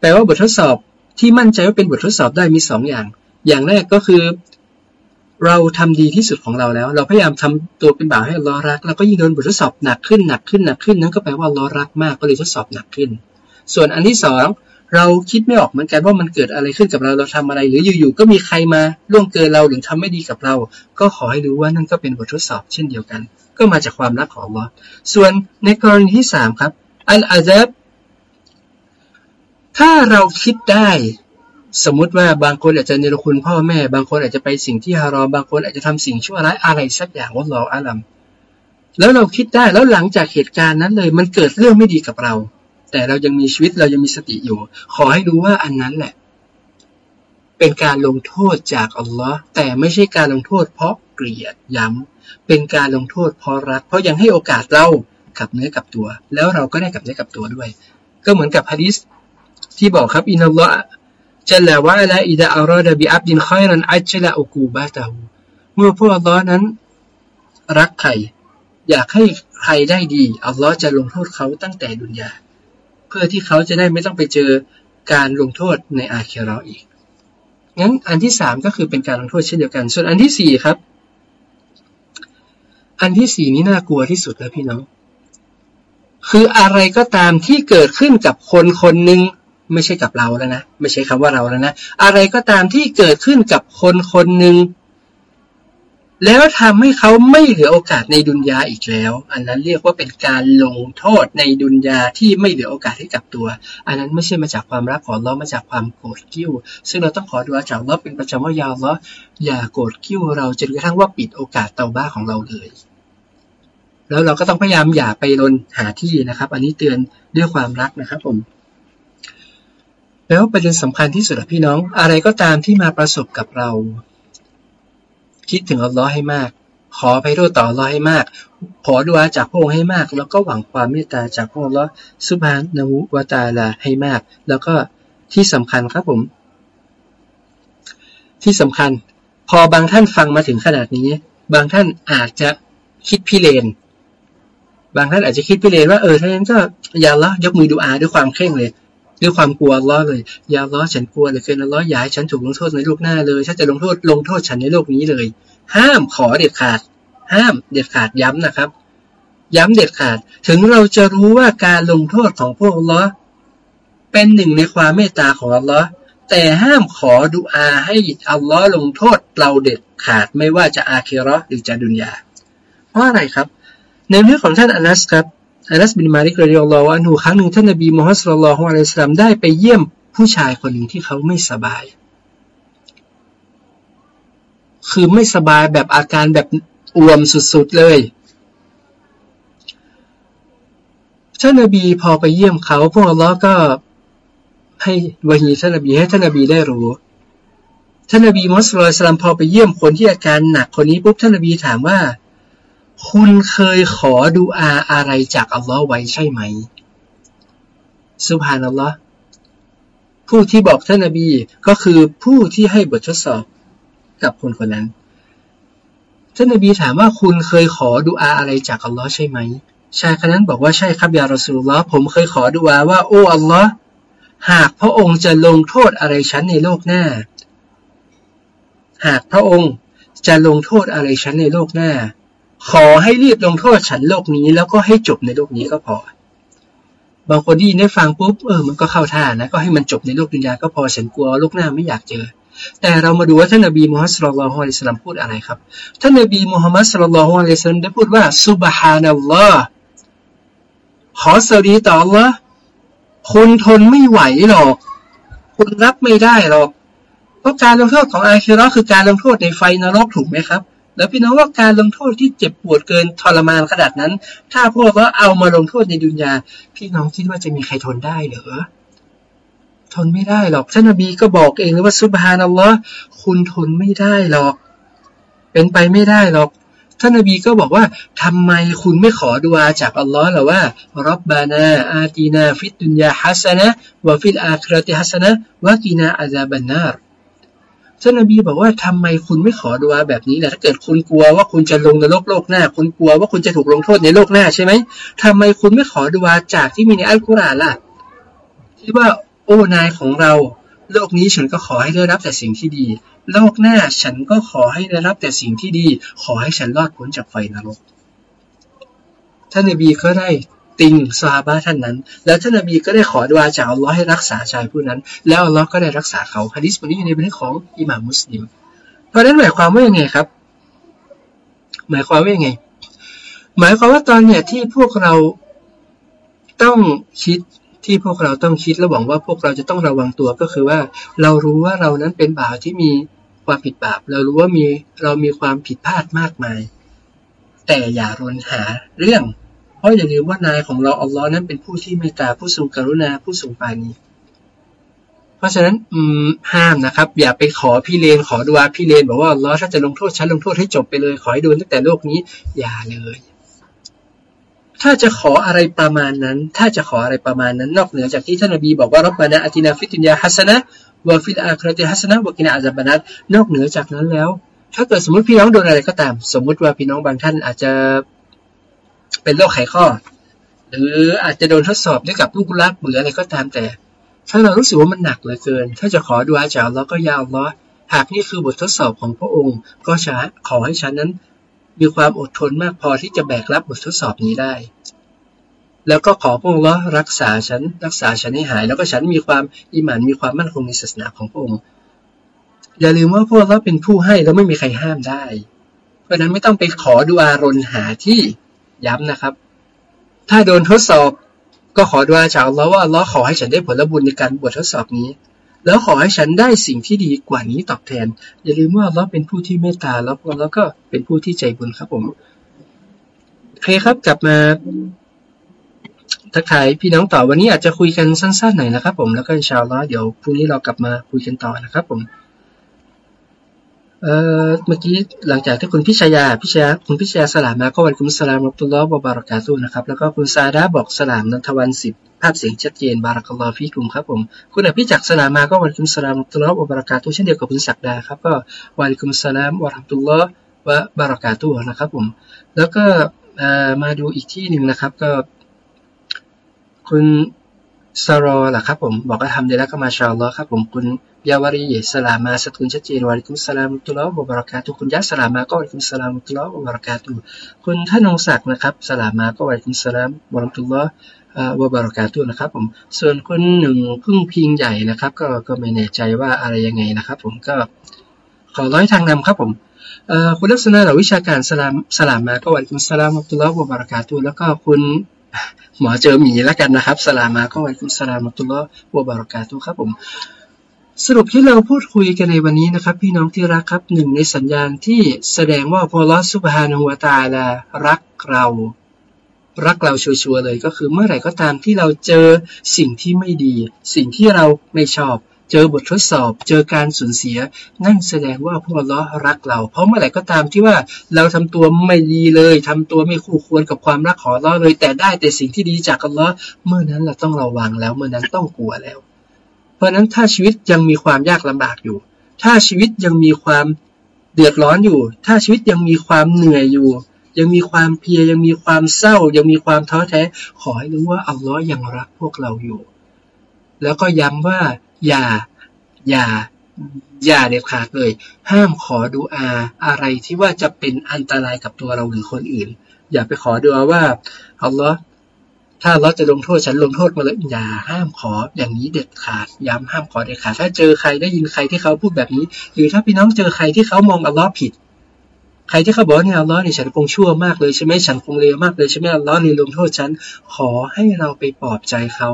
แปลว่าบททดสอบที่มั่นใจว่าเป็นบททดสอบได้มีสองอย่าง อย่างแรกก็คือ เราทำดีที่สุดของเราแล้ว เราพยายามทำตัวเป็นบ่าวให้ลลอรัก แล้วก็ยิ่งโดนบททดสอบหนักขึ้นหนักขึ้นหนักขึ้นนั่นก็แปลว่าลลอรักมากก็เลยทดสอบหนักขึ้น ส่วนอันที่สองเราคิดไม่ออกเหมือนกันว่ามันเกิดอะไรขึ้นกับเราเราทำอะไร หรืออยู่ๆก็มีใครมาล่วงเกินเราหรือทำไม่ดีกับเรา ก็ขอให้รู้ว่านั่นก็เป็นบททดสอบเช่นเดียวกัน ก็มาจากความรักของอัลอฮ์ส่วนในกรณีที่สามครับอัลอาซับถ้าเราคิดได้ สมมติว่าบางคนอาจจะเนรคุณพ่อแม่ บางคนอาจจะไปสิ่งที่ฮารอมบางคนอาจจะทำสิ่งชั่วร้ายอะไรสักอย่างว่าเราอาลัมแล้วเราคิดได้แล้วหลังจากเหตุการณ์นั้นเลย มันเกิดเรื่องไม่ดีกับเรา แต่เรายังมีชีวิตเรายังมีสติอยู่ ขอให้รู้ว่าอันนั้นแหละ เป็นการลงโทษจากอัลลอฮ์แต่ไม่ใช่การลงโทษเพราะเกลียดย้ำเป็นการลงโทษเพราะรัก เพราะยังให้โอกาสเรากับเนื้อกับตัว แล้วเราก็ได้กับเนื้อกับตัวด้วย ก็เหมือนกับฮะดิษที่บอกครับอินนัลลอฮ์ จลวะละอิดะอารอดบิอับดินคอยรันอัจละอุกูบาตาหูเมื่อพวกอัลลอฮ์นั้นรักใคร อยากให้ใครได้ดีอัลลอฮ์จะลงโทษเขาตั้งแต่ดุนยา เพื่อที่เขาจะได้ไม่ต้องไปเจอการลงโทษในอาเครออีก งั้นอันที่สามก็คือเป็นการลงโทษเช่นเดียวกัน ส่วนอันที่สี่ครับ อันที่สี่นี้น่ากลัวที่สุดแล้วพี่น้อง คืออะไรก็ตามที่เกิดขึ้นกับคนคนหนึ่ง ไม่ใช่กับเราแล้วนะ ไม่ใช่คำว่าเราแล้วนะ อะไรก็ตามที่เกิดขึ้นกับคนคนหนึ่งแล้วทำให้เขาไม่เหลือโอกาสในดุนยาอีกแล้ว อันนั้นเรียกว่าเป็นการลงโทษในดุนยาที่ไม่เหลือโอกาสให้กับตัว อันนั้นไม่ใช่มาจากความรักของเรามาจากความโกรธกิ้ว ซึ่งเราต้องขอดูอาจากเราเป็นประจำว่ายาวเราอย่าโกรธกิ้วเราจนกระทั่งว่าปิดโอกาสเตาบ้าของเราเลย แล้วเราก็ต้องพยายามอย่าไปลนหาที่นะครับ อันนี้เตือนด้วยความรักนะครับผม แล้วประเด็นสำคัญที่สุดพี่น้อง อะไรก็ตามที่มาประสบกับเรา คิดถึงอัลลอฮ์ให้มาก ขอไปรู้ต่ออัลลอฮ์ให้มาก ขอดูอาจากพระองค์ให้มาก แล้วก็หวังความเมตตาจากพระองค์สุบานนูวาตาลาให้มาก แล้วก็ที่สำคัญครับผม ที่สำคัญ พอบางท่านฟังมาถึงขนาดนี้ บางท่านอาจจะคิดพิเรนบางท่านอาจจะคิดพิเรนว่าเออท่านั้นก็อย่าละยกมือดูอาด้วยความเคร่งเลย ด้วยความกลัวล้อเลย อย่าล้อฉันกลัวเลยเกินล้ออย่าให้ฉันถูกลงโทษในโลกหน้าเลยฉันจะลงโทษลงโทษฉันในโลกนี้เลย ห้ามขอเด็ดขาด ห้ามเด็ดขาดย้ำนะครับ ย้ำเด็ดขาด ถึงเราจะรู้ว่าการลงโทษของพวกล้อเป็นหนึ่งในความเมตตาของอัลลอฮ์แต่ห้ามขอดุอาให้อัลลอฮ์ลงโทษเราเด็ดขาดไม่ว่าจะอาเครอหรือจะดุนยาเพราะอะไรครับ ในเรื่องของท่านอานัสครับ อานัสบินมาริกรดิอัลลอฮ์ว่าหนูครั้งหนึ่งท่านนบีมูฮัมมัดสุลลัลฮุอะลัยฮิสลามได้ไปเยี่ยมผู้ชายคนหนึ่งที่เขาไม่สบาย คือไม่สบายแบบอาการแบบอ่วมสุดๆเลยท่านนบีพอไปเยี่ยมเขาพวกอัลลอฮ์ก็ให้วะฮีท่านนบีให้ท่านนบีได้รู้ท่านนบีมุสลิมพอไปเยี่ยมคนที่อาการหนักคนนี้ปุ๊บท่านนบีถามว่า คุณเคยขอดูอาอะไรจากอัลลอฮ์ไว้ใช่ไหม สุภานัลลอฮ์ผู้ที่บอกท่านนบีก็คือผู้ที่ให้บททดสอบกับคนคนนั้น ท่านนบีถามว่าคุณเคยขอดูอาอะไรจากอัลลอฮ์ใช่ไหม ชายคนนั้นบอกว่าใช่ครับยารอสูลลอฮ์ผมเคยขอดูอาว่าโอ้อัลลอฮ์หากพระองค์จะลงโทษอะไรฉันในโลกหน้า หากพระองค์จะลงโทษอะไรฉันในโลกหน้า ขอให้รีบลงโทษฉันโลกนี้ แล้วก็ให้จบในโลกนี้ก็พอ บางคนที่ได้ฟังปุ๊บเออมันก็เข้าท่านะ ก็ให้มันจบในโลกดุนยาก็พอฉันกลัวโลกหน้าไม่อยากเจอ แต่เรามาดูว่าท่านนบีมูฮัมมัดสุลลัลฮุอะลัยสลามพูดอะไรครับ ท่านนบีมูฮัมมัดสุลลัลฮุอะลัยสลามได้พูดว่าซุบฮานัลลอฮ์ขอสวัสดีต่อ Allah คุณทนไม่ไหวหรอก คุณรับไม่ได้หรอกเพราะการลงโทษของอาคิรอคือการลงโทษในไฟนรกถูกไหมครับ แล้วพี่น้องว่าการลงโทษที่เจ็บปวดเกินทรมานขนาดนั้น ถ้าพวกเราเอามาลงโทษในดุนยา พี่น้องคิดว่าจะมีใครทนได้เหรอทนไม่ได้หรอกท่านนบีก็บอกเองเลยว่าسبحان الله คุณทนไม่ได้หรอก เป็นไปไม่ได้หรอกท่านนบีก็บอกว่าทำไมคุณไม่ขอดุอาจากอัลลอฮ์หรอว่าربنا آتنا في الدنيا حسنة وفي الآخرة حسنة وقنا عذاب النار ท่านนบีบอกว่าทำไมคุณไม่ขอดุอาแบบนี้ล่ะถ้าเกิดคุณกลัวว่าคุณจะลงในโลกโลกหน้า คุณกลัวว่าคุณจะถูกลงโทษในโลกหน้าใช่ไหมทำไมคุณไม่ขอดุอาจากที่มีในอัลกุรอานล่ะที่ว่าโอ้นายของเราโลกนี้ฉันก็ขอให้ได้รับแต่สิ่งที่ดี โลกหน้าฉันก็ขอให้ได้รับแต่สิ่งที่ดี ขอให้ฉันรอดพ้นจากไฟนรกท่านนบีก็ได้ ติงซาบะท่านนั้น แล้วท่านนบีก็ได้ขอดวาจากอัลลอฮ์ให้รักษาชายผู้นั้น แล้วอัลลอฮ์ก็ได้รักษาเขาฮะดิษบทนี้อยู่ในบันทึกของอิหม่ามมุสลิม เพราะนั้นหมายความว่ายังไงครับ หมายความว่ายังไง หมายความว่าตอนเนี่ยที่พวกเราต้องคิดที่พวกเราต้องคิดและหวังว่าพวกเราจะต้องระวังตัวก็คือว่า เรารู้ว่าเรานั้นเป็นบ่าวที่มีความผิดบาป เรารู้ว่ามีเรามีความผิดพลาดมากมาย แต่อย่ารนหาเรื่อง เพราะอย่าลืมว่านายของเราอัลลอฮ์นั้นเป็นผู้ที่เมตตาผู้ทรงกรุณาผู้ทรงปานีเพราะฉะนั้นห้ามนะครับ อย่าไปขอพี่เลนขอดูอาพี่เลนบอกว่าอัลลอฮ์ถ้าจะลงโทษฉันลงโทษให้จบไปเลย ขอให้โดนตั้งแต่โลกนี้ อย่าเลย ถ้าจะขออะไรประมาณนั้น ถ้าจะขออะไรประมาณนั้น นอกเหนือจากที่ท่านนบีบอกว่าربنا آتنا في الدنيا حسنة وفي الآخرة حسنة وقنا عذاب النار นอกเหนือจากนั้นแล้ว ถ้าเกิดสมมติพี่น้องโดนอะไรก็ตาม สมมุติว่าพี่น้องบางท่านอาจจะ เป็นโรคไขข้อ หรืออาจจะโดนทดสอบด้วยกับลูกรักหรืออะไรก็ตามแต่ ถ้าเรารู้สึกว่ามันหนักเหลือเกิน ถ้าจะขอดูอาจารย์เราก็ยาวล้อหากนี่คือบททดสอบของพระองค์ ก็ช้าขอให้ฉันนั้น มีความอดทนมากพอที่จะแบกรับบททดสอบนี้ได้ แล้วก็ขอพระองค์รักษาฉัน รักษาฉันให้หาย แล้วก็ฉันมีความอิหมันมีความมั่นคงในศาสนาของพระองค์อย่าลืมว่าพวกเราเป็นผู้ให้แล้วไม่มีใครห้ามได้ เพราะนั้นไม่ต้องไปขอดูอารนหาที่ ย้ำนะครับ ถ้าโดนทดสอบก็ขอดูอาจากเราว่าเราขอให้ฉันได้ผลบุญในการบททดสอบนี้ แล้วขอให้ฉันได้สิ่งที่ดีกว่านี้ตอบแทน อย่าลืมว่าเราเป็นผู้ที่เมตตาแล้วเราก็เป็นผู้ที่ใจบุญครับผมโอเคครับกลับมาทักทายพี่น้องต่อวันนี้อาจจะคุยกันสั้นๆหน่อยนะครับผมแล้วก็ชาวล้อเดี๋ยวพรุ่งนี้เรากลับมาคุยกันต่อนะครับผม เอ่อเมื่อกี้หลังจากที่คุณพิชยาพิชยาคุณพิชยาสลามมาก็วันคุณสลามอับตุลลอฮ์บารักาตุนะครับแล้วก็คุณซาดาบอกสลามนันทวันสิบภาพเสียงชัดเจนบารักัลลอฮ์ฟีกุมครับผมคุณอภิจักสลามมาก็วันคุณสลามอับตุลลอฮ์บารักาตุเช่นเดียวกับคุณศักดาครับก็วันคุณสลามวะรัมตุลลอฮ์วะบารักาตุนะครับผมแล้วก็มาดูอีกที่หนึ่งนะครับก็คุณ ซารอล่ะครับผมบอกว่าทำได้แล้วก็มาชาลลอฮ์ครับผมคุณยาวารีสลามาสกุลชัดเจนวาริคุสลามุตุลลอฮ์บารากาตุคุณยัสลามาก็วาริคุสลามุตุลลอฮ์บารากาตุคุณท่านองศักดิ์นะครับสลามาก็วาริคุสลามบารัตุลลอฮ์วบารกาตุนะครับผมส่วนคุณหนึ่งพึ่งพิงใหญ่นะครับ ก็ก็ไม่แน่ใจว่าอะไรยังไงนะครับ ผมก็ขอร้อยทางนำครับผมคุณลักษณะหรือวิชาการสลามสลามมาก็วาริคุสลามุตุลลอฮ์บารากาตุแล้วก็คุณ หมอเจอหมีแล้วกันนะครับสลามาก็ไว้คุณสลามตุลลอฮ์วบารากาตุครับผม สรุปที่เราพูดคุยกันในวันนี้นะครับ พี่น้องที่รักครับหนึ่งในสัญญาณที่แสดงว่าพอลอสุบฮานุวตาลารักเรารักเราชัวร์เลยก็คือเมื่อไหร่ก็ตามที่เราเจอสิ่งที่ไม่ดี สิ่งที่เราไม่ชอบ เจอบททดสอบ เจอการสูญเสีย นั่นแสดงว่าพวกเรารักเรา เพราะเมื่อไหร่ก็ตามที่ว่าเราทำตัวไม่ดีเลยทำตัวไม่คู่ควรกับความรักของเราเลย แต่ได้แต่สิ่งที่ดีจากอัลลอฮ์เมื่อนั้นเราต้องระวังแล้ว เมื่อนั้นต้องกลัวแล้ว เพราะนั้นถ้าชีวิตยังมีความยากลำบากอยู่ ถ้าชีวิตยังมีความเดือดร้อนอยู่ ถ้าชีวิตยังมีความเหนื่อยอยู่ ยังมีความเพียรยังมีความเศร้า ยังมีความท้อแท้ ขอให้รู้ว่าอัลลอฮ์ยังรักพวกเราอยู่ แล้วก็ย้ำว่า อย่า อย่า อย่าเด็ดขาดเลย ห้ามขอดูอาอะไรที่ว่าจะเป็นอันตรายกับตัวเราหรือคนอื่น อย่าไปขอดูอาว่าอัลลอฮ์ถ้าเราจะลงโทษฉันลงโทษมาเลยอย่าห้ามขออย่างนี้เด็ดขาดย้ำห้ามขอเด็ดขาดถ้าเจอใครได้ยินใครที่เขาพูดแบบนี้ หรือถ้าพี่น้องเจอใครที่เขามองอัลลอฮ์ผิด ใครที่เขาบอกเนี่ยอัลลอฮ์เนี่ยฉันคงชั่วมากเลยใช่ไหมฉันคงเลวมากเลยใช่ไหมอัลลอฮ์เลยลงโทษฉันขอให้เราไปปลอบใจเขา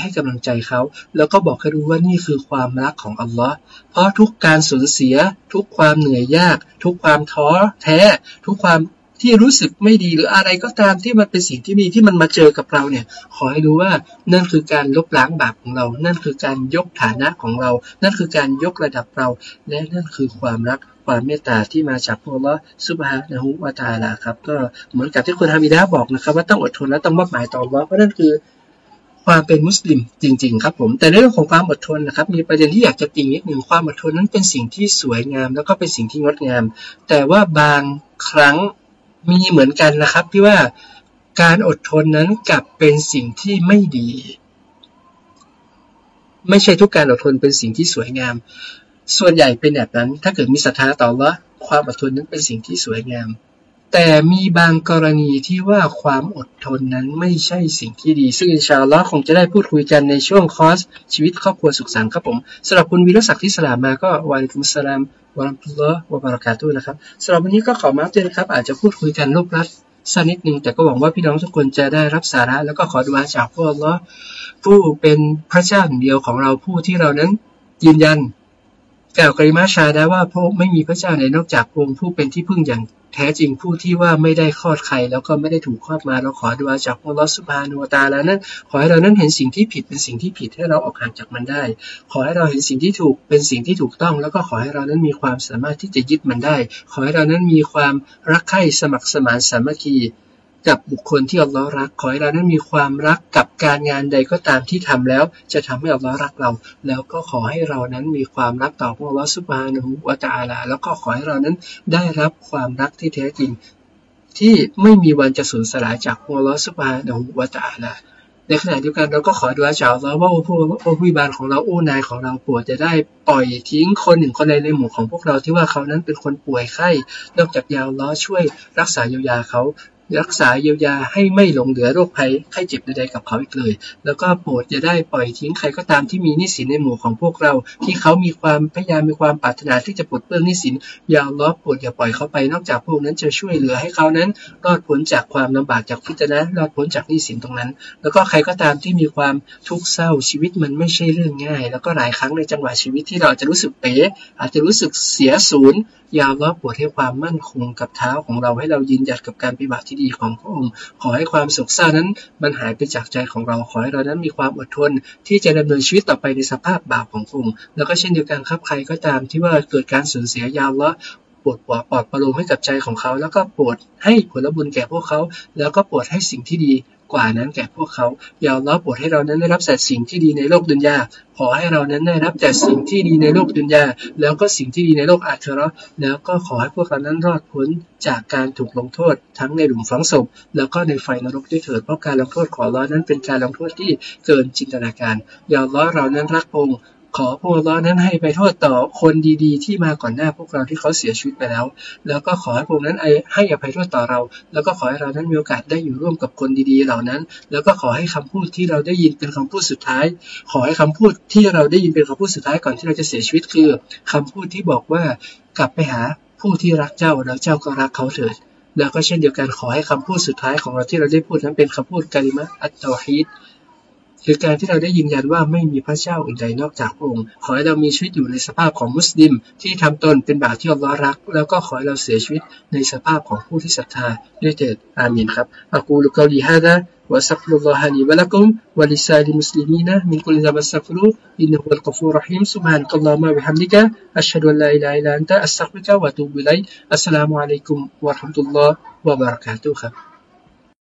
ให้กำลังใจเขา แล้วก็บอกให้รู้ว่านี่คือความรักของอัลลอฮ์เพราะทุกการสูญเสีย ทุกความเหนื่อยยาก ทุกความท้อแท้ ทุกความที่รู้สึกไม่ดีหรืออะไรก็ตามที่มันเป็นสิ่งที่มีที่มันมาเจอกับเราเนี่ย ขอให้รู้ว่านั่นคือการลบล้างบาปของเรา นั่นคือการยกฐานะของเรา นั่นคือการยกระดับเรา และนั่นคือความรักความเมตตาที่มาจากพระละสุบฮานะฮูวาตาลาครับ ก็เหมือนกับที่คุณฮามิดาบอกนะครับ ว่าต้องอดทนและต้องมอบหมายต่อว่าเพราะนั่นคือ ความเป็นมุสลิมจริง ๆ ครับผม แต่ในเรื่องของความอดทนนะครับ มีประเด็นที่อยากจะติงนิดหนึ่งความอดทนนั้นเป็นสิ่งที่สวยงาม แล้วก็เป็นสิ่งที่งดงาม แต่ว่าบางครั้งมีเหมือนกันนะครับที่ว่าการอดทนนั้นกลับเป็นสิ่งที่ไม่ดี ไม่ใช่ทุกการอดทนเป็นสิ่งที่สวยงาม ส่วนใหญ่เป็นแบบนั้น ถ้าเกิดมีศรัทธาต่อละความอดทนนั้นเป็นสิ่งที่สวยงาม แต่มีบางกรณีที่ว่าความอดทนนั้นไม่ใช่สิ่งที่ดี ซึ่งอินชาอัลลอฮ์คงจะได้พูดคุยกันในช่วงคอร์สชีวิตครอบครัวสุขสันต์ครับผมสำหรับคุณวีรศักดิ์ที่สลามมาก็วาลิกุมสลามวะรัมตุลลอฮ์วะบารักาตุนะครับสำหรับวันนี้ก็ขอมาเตือนครับ อาจจะพูดคุยกันลบลัดสักนิดหนึ่งแต่ก็หวังว่าพี่น้องทุกคนจะได้รับสาระ แล้วก็ขอดูอาจากพวกเราผู้เป็นพระเจ้าเดียวของเราผู้ที่เรานั้นยืนยันกล่าวกริมาชาได้ว่าพระไม่มีพระเจ้าในนอกจากองค์ผู้เป็นที่พึ่งอย่าง แท้จริงผู้ที่ว่าไม่ได้คลอดใครแล้วก็ไม่ได้ถูกคลอดมาเราขอดูอาจากอัลลอสุภานุวตาแล้วนั้น ขอให้เรานั้นเห็นสิ่งที่ผิดเป็นสิ่งที่ผิดให้เราออกห่างจากมันได้ ขอให้เราเห็นสิ่งที่ถูกเป็นสิ่งที่ถูกต้อง แล้วก็ขอให้เรานั้นมีความสามารถที่จะยึดมันได้ ขอให้เรานั้นมีความรักใคร่สมัครสมานสามัคคี กับบุคคลที่อัลลอฮ์รัก ขอให้เรานั้นมีความรักกับการงานใดก็ตามที่ทำแล้ว จะทำให้อัลลอฮ์รักเรา แล้วก็ขอให้เรานั้นมีความรักต่อพระอัลลอฮ์สุบฮานุวะตาลา แล้วก็ขอให้เรานั้นได้รับความรักที่แท้จริง ที่ไม่มีวันจะสูญสลายจากพระอัลลอฮ์สุบฮานุวะตาลาในขณะเดียวกันเราก็ขอดูอาจารย์เราว่าผู้ผู้วิบาลของเราอู้นายของเราปวดจะได้ปล่อยทิ้งคนหนึ่งคนใดในหมู่ของพวกเราที่ว่าเขานั้นเป็นคนป่วยไข้นอกจากยาวล้อช่วยรักษาเยียวยาเขา รักษาเยียวยาให้ไม่หลงเหลือโรคภัยไข้เจ็บใดๆกับเขาอีกเลย แล้วก็โปรดจะได้ปล่อยทิ้งใครก็ตามที่มีนิสินในหมู่ของพวกเรา ที่เขามีความพยายามมีความปรารถนาที่จะปลดเปลื้องนิสินอย่าล้อโปรดอย่าปล่อยเขาไปนอกจากพวกนั้นจะช่วยเหลือให้เขานั้นรอดพ้นจากความลำบากจากพิจารรอดพ้นจากนิสินตรงนั้น แล้วก็ใครก็ตามที่มีความทุกข์เศร้าชีวิตมันไม่ใช่เรื่องง่าย แล้วก็หลายครั้งในจังหวะชีวิตที่เราจะรู้สึกเป๋อาจจะรู้สึกเสียศูนย์ยาวล้อปวดให้ความมั่นคงกับเท้าของเราให้เรายืนหยัดกับการปฏิบัติที่ดีของพระองค์ ขอให้ความโศกเศร้านั้น มันหายไปจากใจของเรา ขอให้เรานั้นมีความอดทน ที่จะดำเนินชีวิตต่อไปในสภาพบาปของพระองค์ แล้วก็เช่นเดียวกันครับใครก็ตามที่ว่าเกิดการสูญเสียยาวล้อปวดหัวปลอดประโลมให้กับใจของเขา แล้วก็ปวดให้ผลบุญแก่พวกเขา แล้วก็ปวดให้สิ่งที่ดี กว่านั้นแก่พวกเขาอย่าล้อปวดให้เรานั้นได้รับแต่สิ่งที่ดีในโลกดุนยา ขอให้เรานั้นได้รับแต่สิ่งที่ดีในโลกดุนยา แล้วก็สิ่งที่ดีในโลกอาคราแล้วก็ขอให้พวกเรานั้นรอดพ้นจากการถูกลงโทษ ทั้งในหลุมฝังศพ แล้วก็ในไฟนรกด้วยเถิดเพราะการลงโทษขอร้อนั้นเป็นการลงโทษที่เกินจินตนาการอย่าล้อเรานั้นรักองค์ ขอพวกเรานั้นให้ไปโทษต่อคนดีๆ ที่มาก่อนหน้าพวกเราที่เขาเสียชีวิตไปแล้ว แล้วก็ขอให้พวกนั้นให้อภัยโทษต่อเรา แล้วก็ขอให้เรานั้นมีโอกาสได้อยู่ร่วมกับคนดีๆ เหล่านั้น แล้วก็ขอให้คำพูดที่เราได้ยินเป็นคำพูดสุดท้าย ขอให้คำพูดที่เราได้ยินเป็นคำพูดสุดท้ายก่อนที่เราจะเสียชีวิตคือคำพูดที่บอกว่ากลับไปหาผู้ที่รักเจ้าแล้วเจ้าก็รักเขาเถิดแล้วก็เช่นเดียวกันขอให้คำพูดสุดท้ายของเราที่เราได้พูดนั้นเป็นคำพูดกาลิมะอัตตอฮีด คือการที่เราได้ยืนยันว่าไม่มีพระเจ้าอื่นใดนอกจากพระองค์ ขอให้เรามีชีวิตอยู่ในสภาพของมุสลิม ที่ทำตนเป็นบาปที่อัลลอฮ์รัก แล้วก็ขอให้เราเสียชีวิตในสภาพของผู้ที่ศรัทธาด้วยเถิดอามีนครับอักูลุกาลีฮะดะ وأستغفر الله لي ولكم ولسائر المسلمين من كل ذنب استغفروه إنه هو الغفور الرحيم سبحانك اللهم وبحمدك أشهد أن لا إله إلا أنت أستغفرك وأتوب إليك السلام عليكم ورحمة الله وبركاته